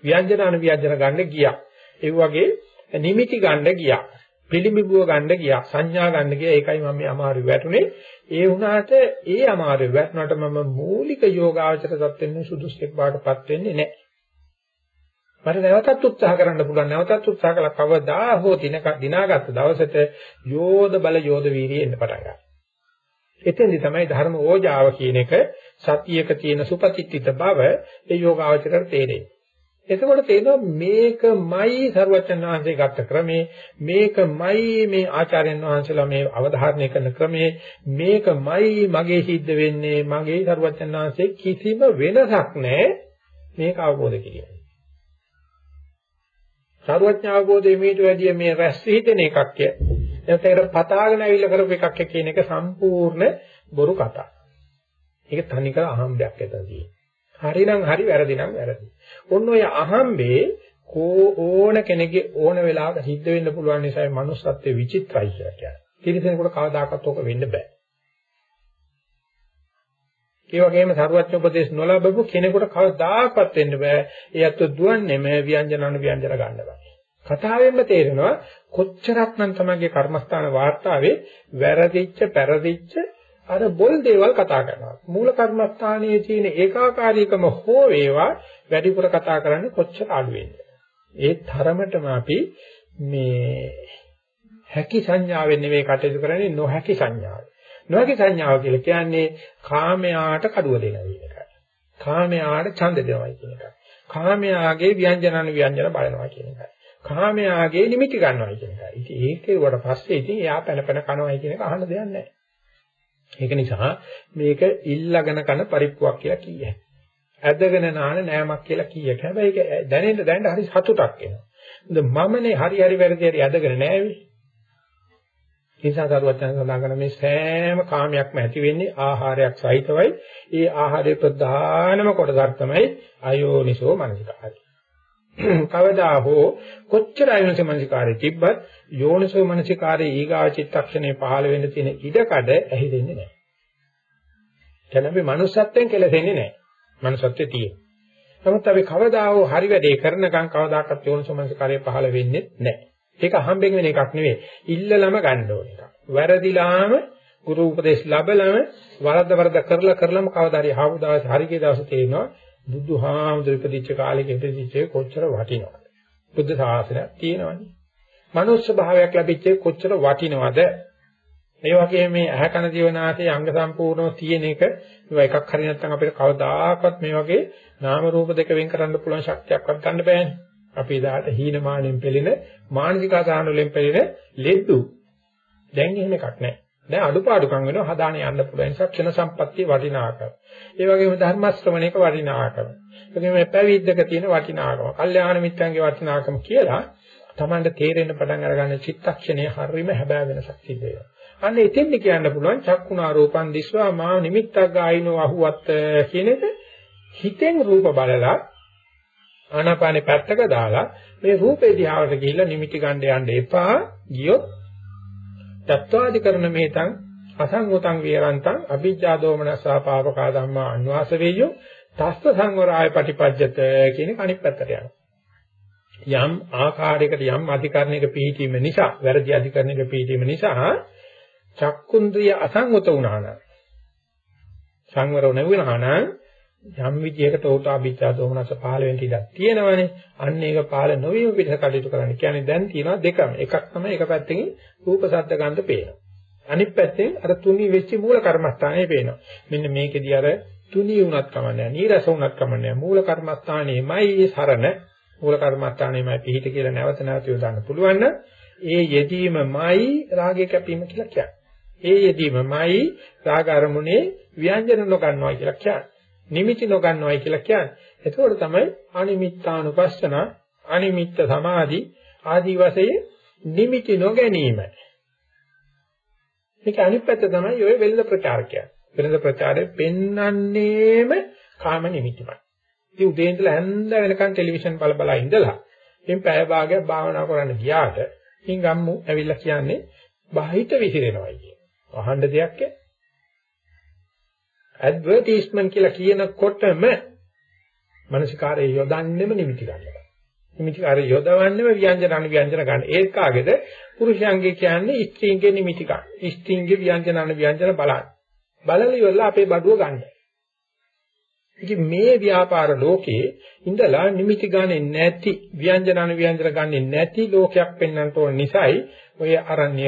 ව්‍යංජන අනුව්‍යංජන ගන්න ගියා. ඒ වගේ නිමිති ගන්න ගියා. පිළිඹුව ගන්න ගියා. සංඥා ගන්න ගියා. ඒකයි මම මේ අමාරු වැටුනේ. ඒ වුණාට ඒ අමාරු වැටුණාට මම මූලික යෝගාචර තත්ත්වෙන්න සුදුසුෙක් බාටපත් වෙන්නේ නැහැ. මට නැවතත් උත්සාහ කරන්න පුළුවන් නැවතත් උත්සාහ කළා කවදා හෝ දිනක දිනාගත් දවසට යෝධ බල යෝධ වීර්යය එන්න පටන් ගන්නවා. එතෙන්දි තමයි ධර්ම ඕජාව කියන එක සතියක තියෙන සුපතිත්‍ිත බව ඒ යෝගාවචරයට තේරෙන්නේ. එතකොට තේරෙනවා මේකමයි සරුවචන් වහන්සේ ගත්ත ක්‍රමේ මේකමයි මේ ආචාර්යයන් වහන්සේලා මේ අවධාරණය කරන ක්‍රමේ මේකමයි මගේ සිද්ධ වෙන්නේ මගේ සරුවචන් වහන්සේ කිසිම වෙනසක් නැහැ මේක අවබෝධ කිරීම. සරුවඥ අවබෝධයේ මීට වැඩිය මේ රැස් හිතෙන එකක් ය. එතකොට පතාගෙන ඇවිල්ලා කරපු එකක් කියන එක සම්පූර්ණ බොරු කතා. ඒක තනිකර අහම්බයක් ඇතදී. හරිනම් හරි වැරදි නම් වැරදි. ඔන්න ඔය අහම්බේ කෝ ඕන කෙනෙක්ගේ ඕන වෙලාවක සිද්ධ වෙන්න පුළුවන් නිසා මනුස්සත්වයේ විචිත්‍රයි කියලා කියන්නේ. කිරිසෙනෙකුට කවදාකවත් ඕක වෙන්න බෑ. ඒ වගේම සරුවච්ච උපදේශ නොලබපු කෙනෙකුට කවදාකවත් වෙන්න බෑ. ඒ අත්ව දුවන්නේම ව්‍යංජන අනු ව්‍යංජන ගන්න බෑ. කතාවෙන්ම තේරෙනවා කොච්චරක්නම් තමයිගේ කර්මස්ථාන වාර්තාවේ වැරදිච්ච පෙරදිච්ච අර බොල් දේවල් කතා කරනවා. මූල කර්මස්ථානයේ තියෙන ඒකාකාරීකම හෝ වේවා වැඩිපුර කතා කරන්නේ කොච්චර අඩු වෙනද? ඒ තරමටම අපි මේ හැකි සංඥාවෙන් නෙවෙයි කටයුතු කරන්නේ නොහැකි සංඥාව. නොහැකි සංඥාව කියලා කියන්නේ කාමයාට කඩුව දෙනවා කියන එකයි. කාමයාට ඡන්ද දෙනවා කියන එකයි. කාමයාගේ ව්‍යංජනන ව්‍යංජන බලනවා කියන එකයි. කාමයාගේ නිමිති ගන්නවා කියන එකයි. ඉතින් ඒකේ වට පස්සේ ඉතින් එයා පැන පැන කනවා කියන එක අහන්න දෙයක් නැහැ. ඒක නිසා මේක ඉල්ලගෙන කන පරිප්පුවක් කියලා කියයි. ඇදගෙන නාන නෑමක් කියලා කියක. හැබැයි ඒක දැනෙන්න දැනෙන්න හරි සතුටක් එනවා. මමනේ හරි හරි වැරදි හරි ඇදගෙන නෑවේ. නිසා දරුවත් යන සඳහන් කරන මේ සෑම කාමයක්ම ඇති වෙන්නේ ආහාරයක් සහිතවයි. ඒ ආහාරයේ ප්‍රධානම කොටසක් තමයි අයෝනිසෝ මනසිකාරය. කවදා හෝ කොච්චර අයෝනිසෝ මනසිකාරය තිබ්බත් යෝනිසෝ මනසිකාරයේ ඊගා චිත්තක්ෂණේ පහළ වෙන්න තියෙන ඉඩකඩ ඇහිදෙන්නේ නැහැ. එතන අපි manussත්වෙන් කෙලෙසෙන්නේ නැහැ. manussත්වයේ තියෙන. නමුත් අපි කවදා හෝ හරි වැඩේ කරනකම් කවදාකවත් යෝනිසෝමනස කාර්යය පහළ වෙන්නේ නැහැ. ඒක හම්බෙන් වෙන එකක් නෙවෙයි. ඉල්ලලම ගන්න ඕන එකක්. වැරදිලාම ගුරු උපදේශ ලැබලම වරද්ද වරද්ද කරලා කරලම කවදා හරි ආපු දවස් හරිගේ දවස් තේරෙනවා බුදුහාමුදුරු ඉපදිච්ච කාලෙක ඉපදිච්ච කොච්චර වටිනවද? බුද්ධ ශාසනයක් තියෙනවනේ. මනුෂ්‍ය භාවයක් ලැබිච්ච කොච්චර වටිනවද? ඒ වගේම මේ ඇහැ කන දිවනාසයේ අංග සම්පූර්ණව තියෙන එක මේවා එකක් හරි නැත්නම් අපිට කවදාකවත් මේ වගේ නාම රූප දෙක වෙන් කරන්න පුළුවන් ශක්තියක්වත් ගන්න බෑනේ. අපි එදාට හීනමානෙන් පෙළෙන මානසික ආසාන වලින් පෙළෙන ලෙඩු. දැන් එහෙම එකක් නැහැ. දැන් අඩුපාඩුකම් වෙනවා හදාන යන්න පුළුවන් නිසා ක්ෂණ සම්පත්තිය වටිනාකම. ඒ වගේම ධර්ම ශ්‍රවණයක වටිනාකම. ඒ වගේම පැවිද්දක තියෙන වටිනාකම. කල්යාණ මිත්‍රන්ගේ වටිනාකම කියලා Tamanට තේරෙන්න පටන් අරගන්න චිත්තක්ෂණය හරීම හැබෑ වෙනසක් සිද්ධ වෙනවා. අන්න එතෙන්ද කියන්න පුළුවන් චක්කුණා රූපං දිස්වා මා නිමිත්තක් ගායිනෝ අහුවත් කියන එක හිතෙන් රූප බලලා ආනාපානේ පැත්තක දාලා මේ රූපේ දිහාවට ගිහිල්ලා නිමිති ගන්න යන්න එපා ගියොත් තත්වාදිකරණ මේතං අසංගතං විරන්තං අභිජ්ජා දෝමනසා පාපකා ධම්මා අන්වාස වේයෝ තස්ස සංවරාය පටිපජ්ජත කියන කණිත් පැත්තට යනවා. යම් ආකාරයකට යම් අධිකරණයක පිහිටීම නිසා වැරදි අධිකරණයක පිහිටීම නිසා චක්කුන්ද්‍රිය අසංගත වුණා නම් සංවර නොවුණා නම් යම් විදියකට ඕතා බිච්ඡා දෝමනස පහළ වෙන්න ඉඩක් තියෙනවනේ. අන්න ඒක පහළ නොවීම පිටස කටයුතු කරන්න. කියන්නේ දැන් තියෙනවා දෙකම. එකක් තමයි එක පැත්තකින් රූප ශබ්ද ගන්ධ පේනවා. අනිත් පැත්තෙන් අර තුනී වෙච්ච මූල කර්මස්ථානේ පේනවා. මෙන්න මේකෙදී අර තුනී වුණත් කමන්නේ නීරස වුණත් කමන්නේ මූල කර්මස්ථානේමයි සරණ. මූල කර්මස්ථානේමයි පිහිට කියලා නැවත නැවත යොදන්න පුළුවන්. නම් ඒ යෙදීමමයි රාගය කැපීම කියලා කියන්නේ. ඒ යෙදීමමයි රාග අරමුණේ ව්‍යංජන නොගන්නවා කියලා කියන්නේ. නිමිති නොගන්නවයි කියලා කියන්නේ. එතකොට තමයි අනිමිත්තානුපස්සන, අනිමිත්ත සමාධි ආදී වශයෙන් නිමිති නොගැනීම. මේක අනිත් පැත්ත තමයි ඔය වෙළඳ ප්‍රචාරකය. වෙළඳ ප්‍රචාරය පෙන්වන්නේම කාම නිමිතිමයි. ඉතින් උදේ ඉඳලා හැන්ද වෙනකන් ටෙලිවිෂන් බල බල ඉඳලා ඉතින් පැය භාගයක් භාවනා කරන්න ගියාට ඉතින් ගම්මු ඇවිල්ලා කියන්නේ බාහිත විසිරෙනවා කිය. අහන්න දෙයක් ඈ. ඇඩ්වර්ටයිස්මන්ට් කියලා කියනකොටම මනසිකාරය යොදන්නෙම නිමිති ගන්නවා. නිමිතිකාරය යොදවන්නෙම ව්‍යංජන අනුව්‍යංජන ගන්න. ඒත් කාගේද? පුරුෂයන්ගේ කියන්නේ ස්ත්‍රීන්ගේ නිමිති ගන්න. ස්ත්‍රීන්ගේ ව්‍යංජන අනුව්‍යංජන බලන්න. බලලා ඉවරලා අපේ බඩුව ගන්න. ඉතින් මේ ව්‍යාපාර ලෝකේ ඉඳලා නිමිති ගන්නෙ නැති ව්‍යංජන අනුව්‍යංජන ගන්නෙ නැති ලෝකයක් පෙන්වන්නට ඕන නිසායි ඔය අරණ්‍ය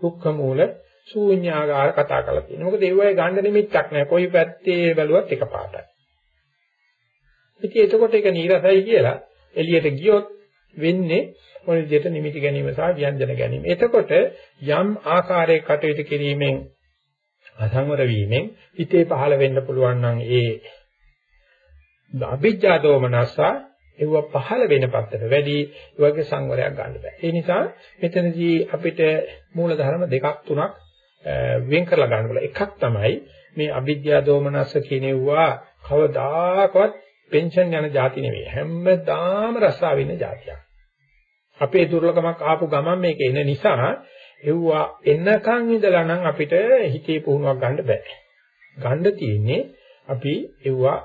දුක්ඛ මූල ශූන්‍යාකාර කතා කරලා තියෙනවා. මොකද ඒ වගේ ගන්න නිමිත්තක් නැහැ. කොයි පැත්තේ බැලුවත් එකපාරටයි. ඉතින් එතකොට ඒක නීරසයි කියලා එළියට ගියොත් වෙන්නේ මොන විදිහට නිමිති ගැනීම සහ ව්‍යංජන ගැනීම. එතකොට යම් ආකාරයක කටයුතු කිරීමෙන් අසංවර වීමෙන් හිතේ පහළ වෙන්න පුළුවන් නම් ඒ අභිජ්ජා දෝමනසා ඒව පහළ වෙන පැත්තට වැඩි ඒ වගේ සංවරයක් ගන්න බෑ. ඒ නිසා මෙතනදී අපිට මූල ධර්ම දෙකක් තුනක් වෙන් කරලා ගන්න බල එකක් තමයි මේ අවිද්‍යා දෝමනස්ස කියනෙවුවා කවදාකවත් පෙන්ෂන් යන જાති නෙවෙයි. හැමදාම රස්සාව වෙන જાතියක්. අපේ දුර්ලභමක් ආපු ගමන් මේක එන නිසා එව්වා එන්නකන් ඉඳලා නම් අපිට හිතේ පුහුණුවක් ගන්න බෑ. ගන්න තියෙන්නේ අපි එව්වා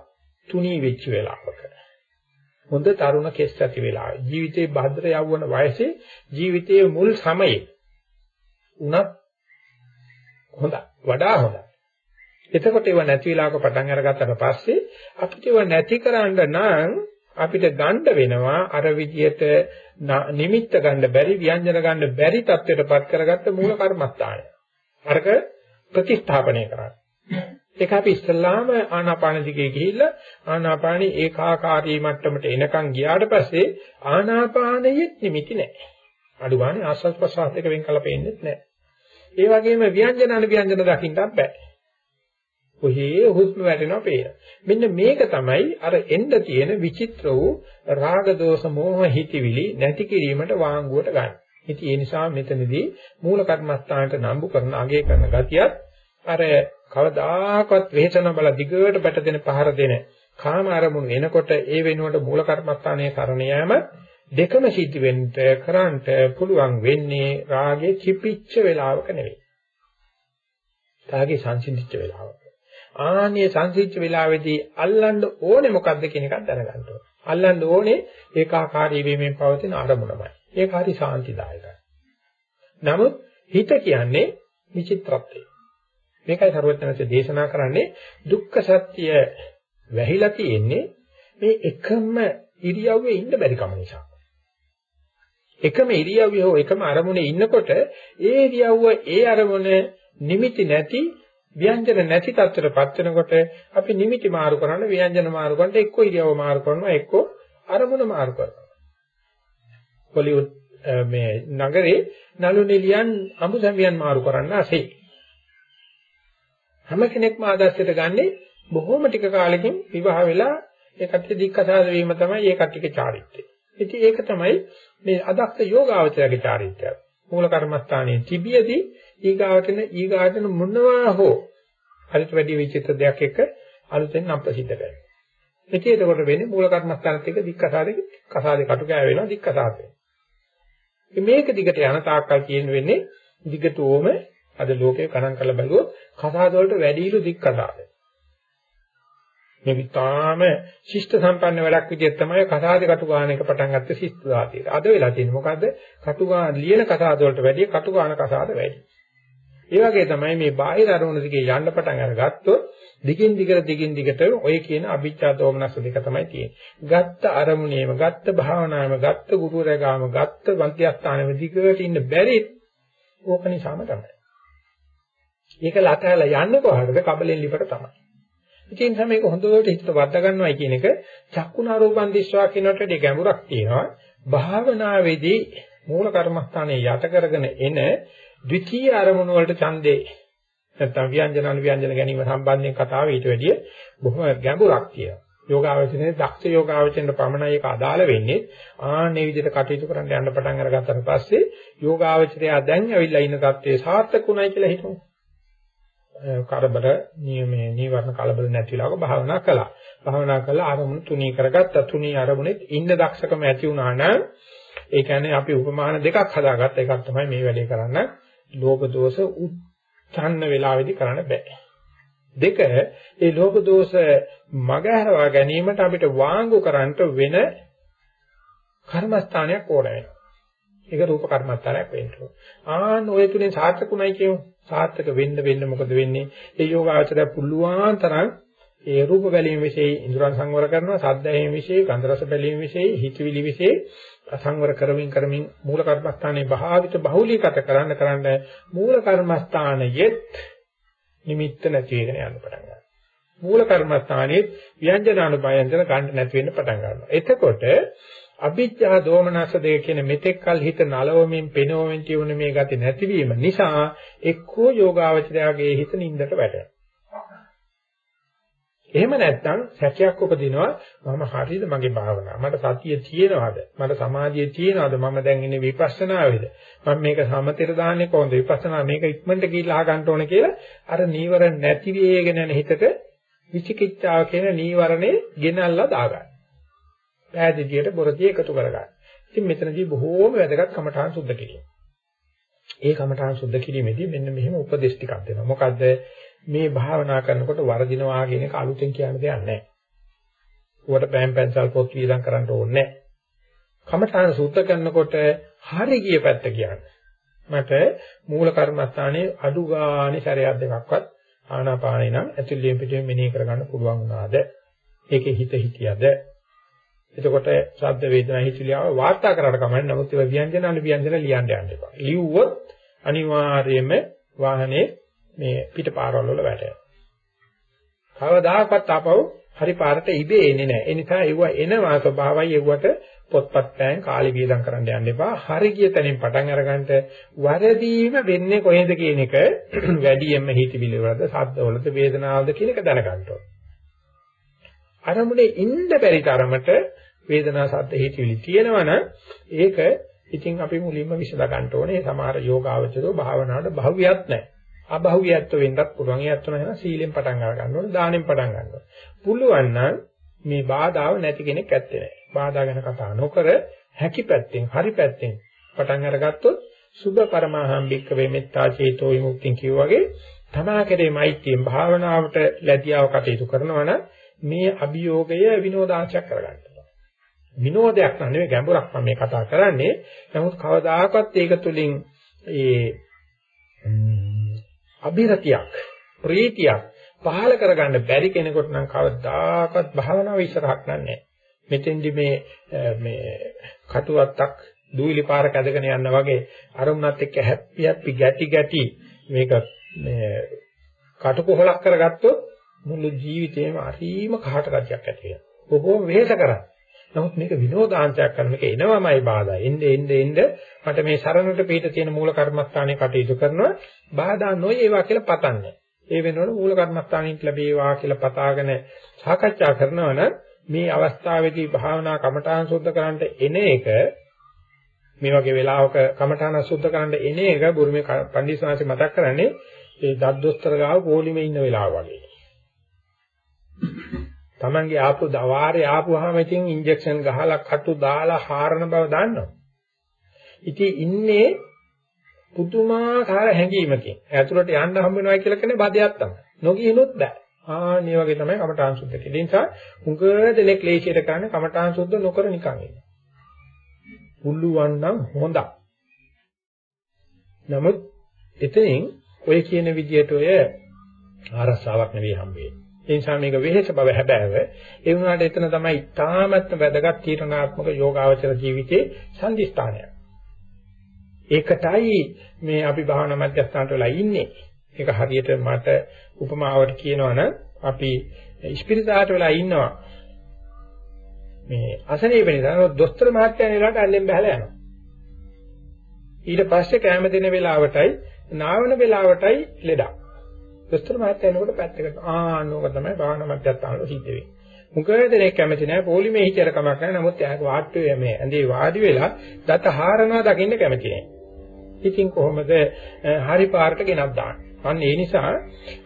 තුනී වෙච්ච වෙලාවක. හොඳ තරුණ කෙස් ඇති වෙලාව. ජීවිතේ භද්‍ර යවවන වයසේ ජීවිතයේ මුල් සමයේ උනත් හොඳයි. වඩා හොඳයි. එතකොට ඒව නැති වෙලාවක පටන් අරගත්තට පස්සේ අපිට ඒව නැති කරන්න නම් අපිට ගන්න වෙනවා අර විදියට නිමිත්ත ගන්න බැරි ව්‍යංජන ගන්න බැරි තත්ත්වයටපත් කරගත්ත මූල කර්මස්ථානය. අරක ප්‍රතිස්ථාපනය කරන්න. ඒක අපි ඉස්සල්ලාම ආනාපාන දිගේ ගිහිල්ලා ආනාපානී ඒකාකාරී මට්ටමට එනකන් ගියාට පස්සේ ආනාපානයේ නිමිති නැහැ. අඩු ගානේ ආස්වාද ප්‍රසආස දෙක වෙන් කළ පෙන්නේ නැහැ. ඒ වගේම ව්‍යංජන අනුව්‍යංජන දකින්නත් බෑ. කොහේ හුස්ම වැටෙනවා පේන. මෙන්න මේක තමයි අර එන්න තියෙන විචිත්‍ර වූ රාග දෝෂ මෝහ හිතවිලි නැති කිරීමට වාංගුවට ගන්න. ඉතින් ඒ නිසා මෙතනදී මූල කර්මස්ථානට නම්බු කරන අගය කරන ගතියත් අර කවදාකවත් වෙහෙසන බල දිගට බැට දෙන පහර දෙන කාම අරමුණු එනකොට ඒ වෙනුවට මූල කර්මස්ථානයේ කරණ යෑම දෙකම සිද්ධ වෙන්න කරන්ට පුළුවන් වෙන්නේ රාගේ කිපිච්ච වෙලාවක නෙවෙයි. රාගේ සංසිඳිච්ච වෙලාවක. ආන්නේ සංසිච්ච වෙලාවේදී අල්ලන්න ඕනේ මොකද්ද කියන එකක් දැනගන්න ඕනේ. අල්ලන්න ඕනේ ඒකාකාරී වීමෙන් පවතින අරමුණමයි. ඒක හරි සාන්තිදායකයි. නමුත් හිත කියන්නේ විචිත්‍රත්වය. මේකයි සරුවචනසේ දේශනා කරන්නේ දුක්ඛ සත්‍ය වැහිලා තියෙන්නේ මේ එකම ඉරියව්වේ ඉන්න බැරි කම නිසා. එකම ඉරියව්වේ හෝ එකම අරමුණේ ඉන්නකොට ඒ ඉරියව්ව ඒ අරමුණ නිමිති නැති ව්‍යංජන නැති තත්ත්වයටපත් වෙනකොට අපි නිමිති මාරු කරන්න ව්‍යංජන මාරු කරන්න එක්ක ඉරියව්ව මාරු කරනවා එක්ක අරමුණ මාරු කරනවා. හොලිවුඩ් මේ නගරේ නළු නිලියන් අඹු සැමියන් මාරු කරන්න ASCII. හැම කෙනෙක්ම ආදර්ශයට ගන්නේ බොහොම ටික කාලෙකින් විවාහ වෙලා ඒ කට්ටිය දික්කසාද වීම තමයි ඒ කට්ටියගේ චාරිත්‍රය. ඉතින් ඒක තමයි මේ අදක්ෂ යෝගාවචරයේ චාරිත්‍රය. මූල කර්මස්ථානයේ තිබියදී ඊගාවටන ඊගාටන මොනවා හෝ හරිට වැඩි විචිත්‍ර දෙයක් එක්ක අලුතෙන් නම් ප්‍රසිද්ධ කරනවා. ඉතින් එතකොට වෙන්නේ මූල කර්මස්ථානත් එක්ක දික්කසාදේ කසාදේ කටු කෑ වෙනවා දික්කසාදේ. මේක දිගට යන තාක්කල් කියන වෙන්නේ දිගටම අද ලෝකේ ගණන් කරලා බැලුවොත් කසාද වලට වැඩිලු දික්කසාද. මේ විතාම ශිෂ්ට සම්පන්න වැඩක් විදිහට තමයි කසාදේ කටු ගාන එක පටන් ගත්තේ ශිෂ්ට දාතියට. අද වෙලා තියෙන්නේ මොකද්ද? කටු ගාන ලියන කසාද වලට වැඩිය කටු ගාන කසාද වැඩි. ඒ වගේ තමයි මේ බාහිර අරමුණ දිගේ යන්න පටන් අරගත්තොත් දිගින් දිගට දිගින් දිගට ඔය කියන අභිච්ඡා දෝමනස් දෙක තමයි තියෙන්නේ. ගත්ත අරමුණේම, ගත්ත භාවනාවම, ගත්ත ගුරුවරයාගාම, ගත්ත වන්තිස්ථානෙම දිගට ඉන්න බැරි ඕක නිසාම තමයි. ඒක ලතහැලා යන්නේ කොහටද? කබලෙන් ලිපට තමයි. ඉතින් තමයි මේක හොඳට හිතට වද්දා ගන්නවයි කියන එක චක්කුණා රූපන් දිස්වා කියනට වඩා ගැඹුරක් තියෙනවා. භාවනාවේදී මූල කර්මස්ථානයේ යට කරගෙන එන ද්විතීයි අරමුණු වලට ඡන්දේ නැත්තම් ව්‍යංජන අනුව්‍යංජන ගැනීම සම්බන්ධයෙන් කතාව ඊට වැඩිය බොහොම ගැඹුරක් කියනවා. යෝගාවචරයේ දක්ෂ යෝගාවචරයට පමණයි ඒක අදාළ වෙන්නේ. ආන්නේ විදිහට කටයුතු කරන්න යන්න පටන් අරගත්තට පස්සේ යෝගාවචරය දැන් ඇවිල්ලා ඉන්න තත්ත්වයේ සාර්ථකුණයි කියලා හිතමු. කරබල නියමේ නීවරණ කලබල නැතිලාක භාවනා කළා. භාවනා කළා අරමුණු තුනී කරගත්තා. තුනී අරමුණෙත් ඉන්න දක්ෂකම ඇති වුණා නම් ඒ කියන්නේ අපි උපමාන දෙකක් හදාගත්ත එකක් තමයි මේ වැඩේ කරන්න. ලෝභ දෝෂ උත්සන්න වේලාවේදී කරන්න බෑ. දෙක ඒ ලෝභ දෝෂ මගහැරවා ගැනීමට අපිට වාංගු කරන්ට වෙන කර්මස්ථානයක් ඕන වෙනවා. ඒක රූප කර්මස්ථානයක් වෙන්න ඕන. ආන් ඔය තුනේ සාර්ථකුණයි කියමු. සාර්ථක වෙන්න වෙන්න මොකද වෙන්නේ? ඒ යෝගාචරය පුළුවන් තරම් ඒ රූප බැලීම વિશે ඉන්ද්‍රයන් සංවර කරනවා, සද්ද ඇහිම વિશે, ගන්ධ රස බැලීම વિશે, හිතවිලි વિશે සංවර කරමින් කරමින් මූල කර්මස්ථානයේ භාවිත බහුලීගත කරන්න කරන්න මූල කර්මස්ථානයෙත් නිමිත්ත නැති වෙගෙන යන්න පටන් ගන්නවා. මූල කර්මස්ථානයේ ව්‍යංජනානුභයන්තර ගන්න නැති වෙන්න පටන් ගන්නවා. එතකොට අභිජ්ජා දෝමනස දෙක කියන මෙතෙක් කල හිත නලවමින් පෙනවමින් කියවන මේ ගති නැතිවීම නිසා එක්කෝ යෝගාවචරයාගේ හිත නින්දට වැටෙනවා. එහෙම නැත්නම් සැකයක් උපදිනවා. මම හරියද මගේ භාවනාව? මට සතිය තියෙනවද? මට සමාධිය තියෙනවද? මම දැන් ඉන්නේ විපස්සනාවේද? මම මේක සමතේට දාන්නේ කොහොමද? විපස්සනා මේක ඉක්මනට ගිහිල්ලා අහගන්න ඕන කියලා අර නීවරණ නැති වේගෙන යන හිතට විචිකිච්ඡාව කියන නීවරණේ ගෙනල්ලා දාගන්න. පෑදීදියට බොරදී එකතු කරගන්න. ඉතින් මෙතනදී බොහෝම වැදගත් කමඨාන් සුද්ධ කිරීම. ඒ කමඨාන් සුද්ධ කිරීමේදී මෙන්න මෙහෙම උපදේශ ටිකක් දෙනවා. මොකද්ද මේ භාවනා කරනකොට වර්ධිනවා කියන එක අලුතෙන් කියන්න දෙයක් නැහැ. උවට පෑන් පැන්සල් පොත් වීදම් කරන්න ඕනේ නැහැ. කමඨාන සුද්ධ කරනකොට හරි ගිය පැත්ත කියන්නේ. මට මූල කර්මස්ථානයේ අඩු ගානේ සැරයක් දෙකක්වත් ආනාපානේ නම් ඇතුළේ පිටින් මෙනෙහි කරගන්න පුළුවන් වුණාද? ඒකේ හිත හිතියද? එතකොට ශබ්ද වේදනා හිතිලියාව වාර්තා කරාට කමන්නේ නමුත් ඒවා ව්‍යංජන අනුව්‍යංජන ලියන්න යන්න එපා. ලිව්වොත් අනිවාර්යයෙන්ම වාහනේ මේ පිටපාරවල් වල වැටෙනවා. කවදාකවත් ආපහු හරි පාරට ඉබේ එන්නේ නැහැ. ඒ නිසා ඒව එනවා ස්වභාවයි ඒවට පොත්පත් පෑන් කාලි වියදම් කරන්න යන්න එපා. හරි ගිය තැනින් පටන් අරගන්න වරදීම වෙන්නේ කොහෙද කියන එක වැඩියෙන්ම හිතවිලි වලද, ශබ්ද වලද, වේදනාවලද කියන එක දැනගන්න ඕනේ. අරමුණේ ඉන්න බැරි තරමට වේදනා සද්ද හිතවිලි තියෙනවනම් ඒක ඉතින් අපි මුලින්ම විසඳ ගන්න ඕනේ. සමහර යෝගාවචරෝ භාවනාවට භව්‍යයක් නැහැ. අභව්‍යත්ව වෙන්නත් පුළුවන්. ඒ අත්වන වෙන සීලෙන් පටන් අර ගන්න ඕනේ. දානෙන් පටන් ගන්න ඕනේ. පුළුවන් නම් මේ බාධාව නැති කෙනෙක් ඇත්තේ නැහැ. බාධා ගැන කතා නොකර හැකි පැත්තෙන් හරි පැත්තෙන් පටන් අරගත්තොත් සුභ පරමහම් භික්ක වෙමෙත්තා චේතෝ විමුක්තිය කියවගේ තමා කෙරේ මෛත්‍රියෙන් භාවනාවට ලැබියාව කටයුතු කරනවා නම් මේ අභියෝගය විනෝදාංශයක් කරගන්න. විනෝදයක් නෙවෙයි ගැඹුරක් මම මේ කතා කරන්නේ. නමුත් කවදාකවත් ඒක තුලින් ඒ අභිරතියක් ප්‍රීතියක් පහල කරගන්න බැරි කෙනෙකුට නම් කවදාකවත් භාවනාව ඉස්සරහක් නැහැ. මෙතෙන්දි මේ මේ කටුවත්තක් දූවිලි පාරක ඇදගෙන යනවා වගේ අරමුණත් එක්ක හැප්පි හැප්පි ගැටි ගැටි මේක මේ කටුකොහලක් කරගත්තොත් මුළු ජීවිතේම අරීම කහට රජයක් ඇති වෙනවා. බොහෝ වෙහෙස කරා. නමුත් මේක විනෝදාංශයක් කරන මේක එනවමයි බාධා. එnde එnde එnde මට මේ සරණට පිට තියෙන මූල කර්මස්ථානයේ කටයුතු කරනවා බාධා නොයේවා කියලා පතන්නේ. ඒ වෙනකොට මූල කර්මස්ථානින් ලැබේවා කියලා පතාගෙන සාකච්ඡා කරනවා නම් මේ අවස්ථාවේදී භාවනා කමඨාන් සුද්ධ කරන්නට එන එක මේ වගේ වෙලාවක කමඨාන සුද්ධ කරන්න එන එක බුරුමේ පණ්ඩිතසාංශ මතක් කරන්නේ ඒ දද්දොස්තර ගාව පොලිමේ ඉන්න වෙලාව වගේ. Tamange ආපු දවාරේ ආපුවාම ඉතින් ඉන්ජෙක්ෂන් ගහලා කටු දාලා හාරන බව දන්නවා. ඉතින් ඉන්නේ පුදුමාකාර හැඟීමකින්. ඇතුළට යන්න හම්බ වෙනවා කියලා කියන්නේ බදයක් තමයි. නොගියනොත් බෑ. ආ මේ වගේ තමයි කමඨාන් සුද්ධ කියන්නේ. ඒ නිසා උඟ දෙලේ ක්ලේශයට කරන්නේ කමඨාන් සුද්ධ නොකර නිකන් ඉන්න. පුළුවන් නම් හොඳයි. නමුත් එතනින් ඔය කියන විදිහට ඔය ආරස්සාවක් නෙවෙයි හම්බෙන්නේ. ඒ නිසා මේක වෙහෙස බව හැබෑව. ඒ වුණාට එතන තමයි තාමත්ම වැදගත් තීරණාත්මක යෝගාවචර ජීවිතේ සම්දිස්ථානය. ඒකටයි මේ අපි භාවනා මධ්‍යස්ථානට වෙලා ඉන්නේ. ඒක හරියට මට උපමාවට කියනවනම් අපි ඉස්පිරිතාලට වෙලා ඉන්නවා. මේ අසනීපනේ දාන දොස්තර මහත්තයා නේලාට අල්ලෙන් බහලා යනවා. ඊට පස්සේ කැම දෙන වෙලාවටයි නාවන වෙලාවටයි ලෙඩක්. දොස්තර මහත්තයා එනකොට පැත්තකට ආනෝක තමයි භාවනා මධ්‍යස්ථානවල සිද්ධ වෙන්නේ. මුගල දෙනෙක් කැමති නැහැ පොලිමේ හිතර කමක් නැහැ. නමුත් එයාක වාට්ටුවේ මේ ඇඳේ වාඩි වෙලා දත හාරනවා දකින්න කැමති නැහැ. ඉතින් කොහොමද හරි පාරට ගෙනත් දාන්නේ? අන්න ඒ නිසා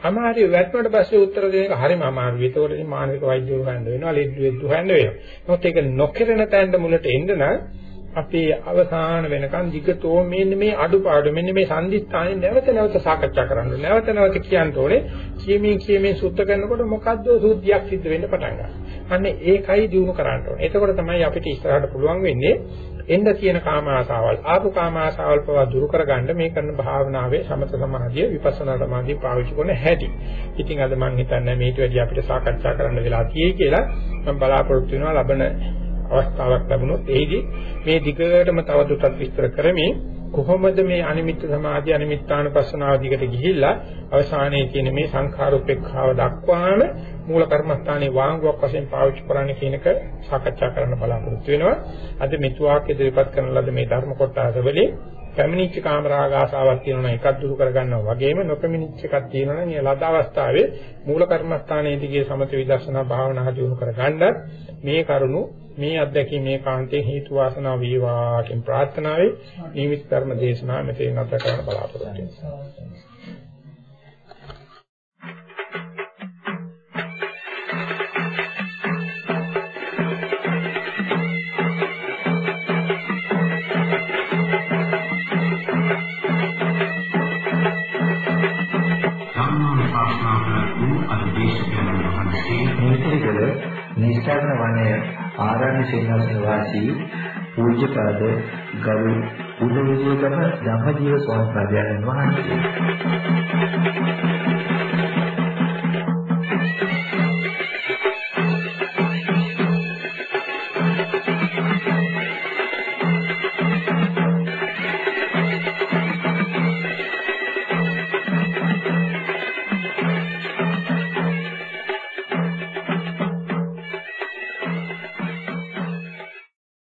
අමාරු වැටුණට පස්සේ උත්තර දෙන එක හරිම අමාරුයි. ඒතකොට ඉතින් මානසික වෛද්‍යවරු හොයන්න වෙනවා, ලෙඩ වෙද්දු හොයන්න වෙනවා. නමුත් ඒක නොකිරෙන තැනට මුලට එන්න නම් අපේ අවසාන වෙනකන් දිගටෝ මෙන්න මේ අඩුපාඩු මෙන්න මේ සංදිස්ථානේ නැවත නැවත සාකච්ඡා කරන්න ඕනේ. නැවත නැවත කියන්න ඕනේ. කියමින් කියමින් සුද්ධ කරනකොට මොකද්ද සුද්ධියක් සිද්ධ වෙන්න පටන් ගන්නවා. අන්න ඒකයි දිනු කරන්න ඕනේ. එතකොට තමයි අපිට ඉස්සරහට පුළුවන් වෙන්නේ එන්න කියන කාම ආසාවල් ආපු කාම ආසාවල් පවා දුරු කරගන්න මේ කරන භාවනාවේ සමත සමාධිය විපස්සනා සමාධිය පාවිච්චි කරන හැටි. ඉතින් අද මම හිතන්නේ මේට වැඩි අපිට සාකච්ඡා කරන්න වෙලා තියෙයි කියලා මම බලාපොරොත්තු වෙනවා ලබන අවස්ථාවක් ලැබුණොත් එහිදී මේ දිගටම තවදුරටත් විස්තර කරමින් කොහොමද මේ අනිමිත්ත සමාධිය අනිමිත්තානුපස්සනාව දිගට ගිහිල්ලා අවසානයේ තියෙන මේ සංඛාර උපේක්ඛාව දක්වාම මූල කර්මස්ථානයේ වාංගුවක් වශයෙන් පාවිච්චි කරන්න කියන එක සාකච්ඡා කරන්න බලාපොරොත්තු වෙනවා. අද මෙතුආක් ඉදිරිපත් කරන ලද මේ ධර්ම කොටස වලින් පැමිණිච්ච කාමරාග ආසාවක් තියෙනවා එකක් දුරු කරගන්නවා වගේම නොපැමිණිච්ච එකක් තියෙනවා නම් ඒ ලද අවස්ථාවේ මූල කර්මස්ථානයේ දිගේ සමත විදර්ශනා භාවනා දියුණු කරගන්නත් මේ කරුණු මේ අත්දැකීම මේ කාන්තේ හේතු වාසනා වේවා කියන ප්‍රාර්ථනාවයි නිමිත් ධර්ම දේශනාව මෙතන කරන්න බලාපොරොත්තු වෙනවා. ආරණ්‍ය සේනාසන වාසී පූජ්‍යපාද ගරු උදවිදේකම ධම්මජීව ස්වාමීන් වහන්සේ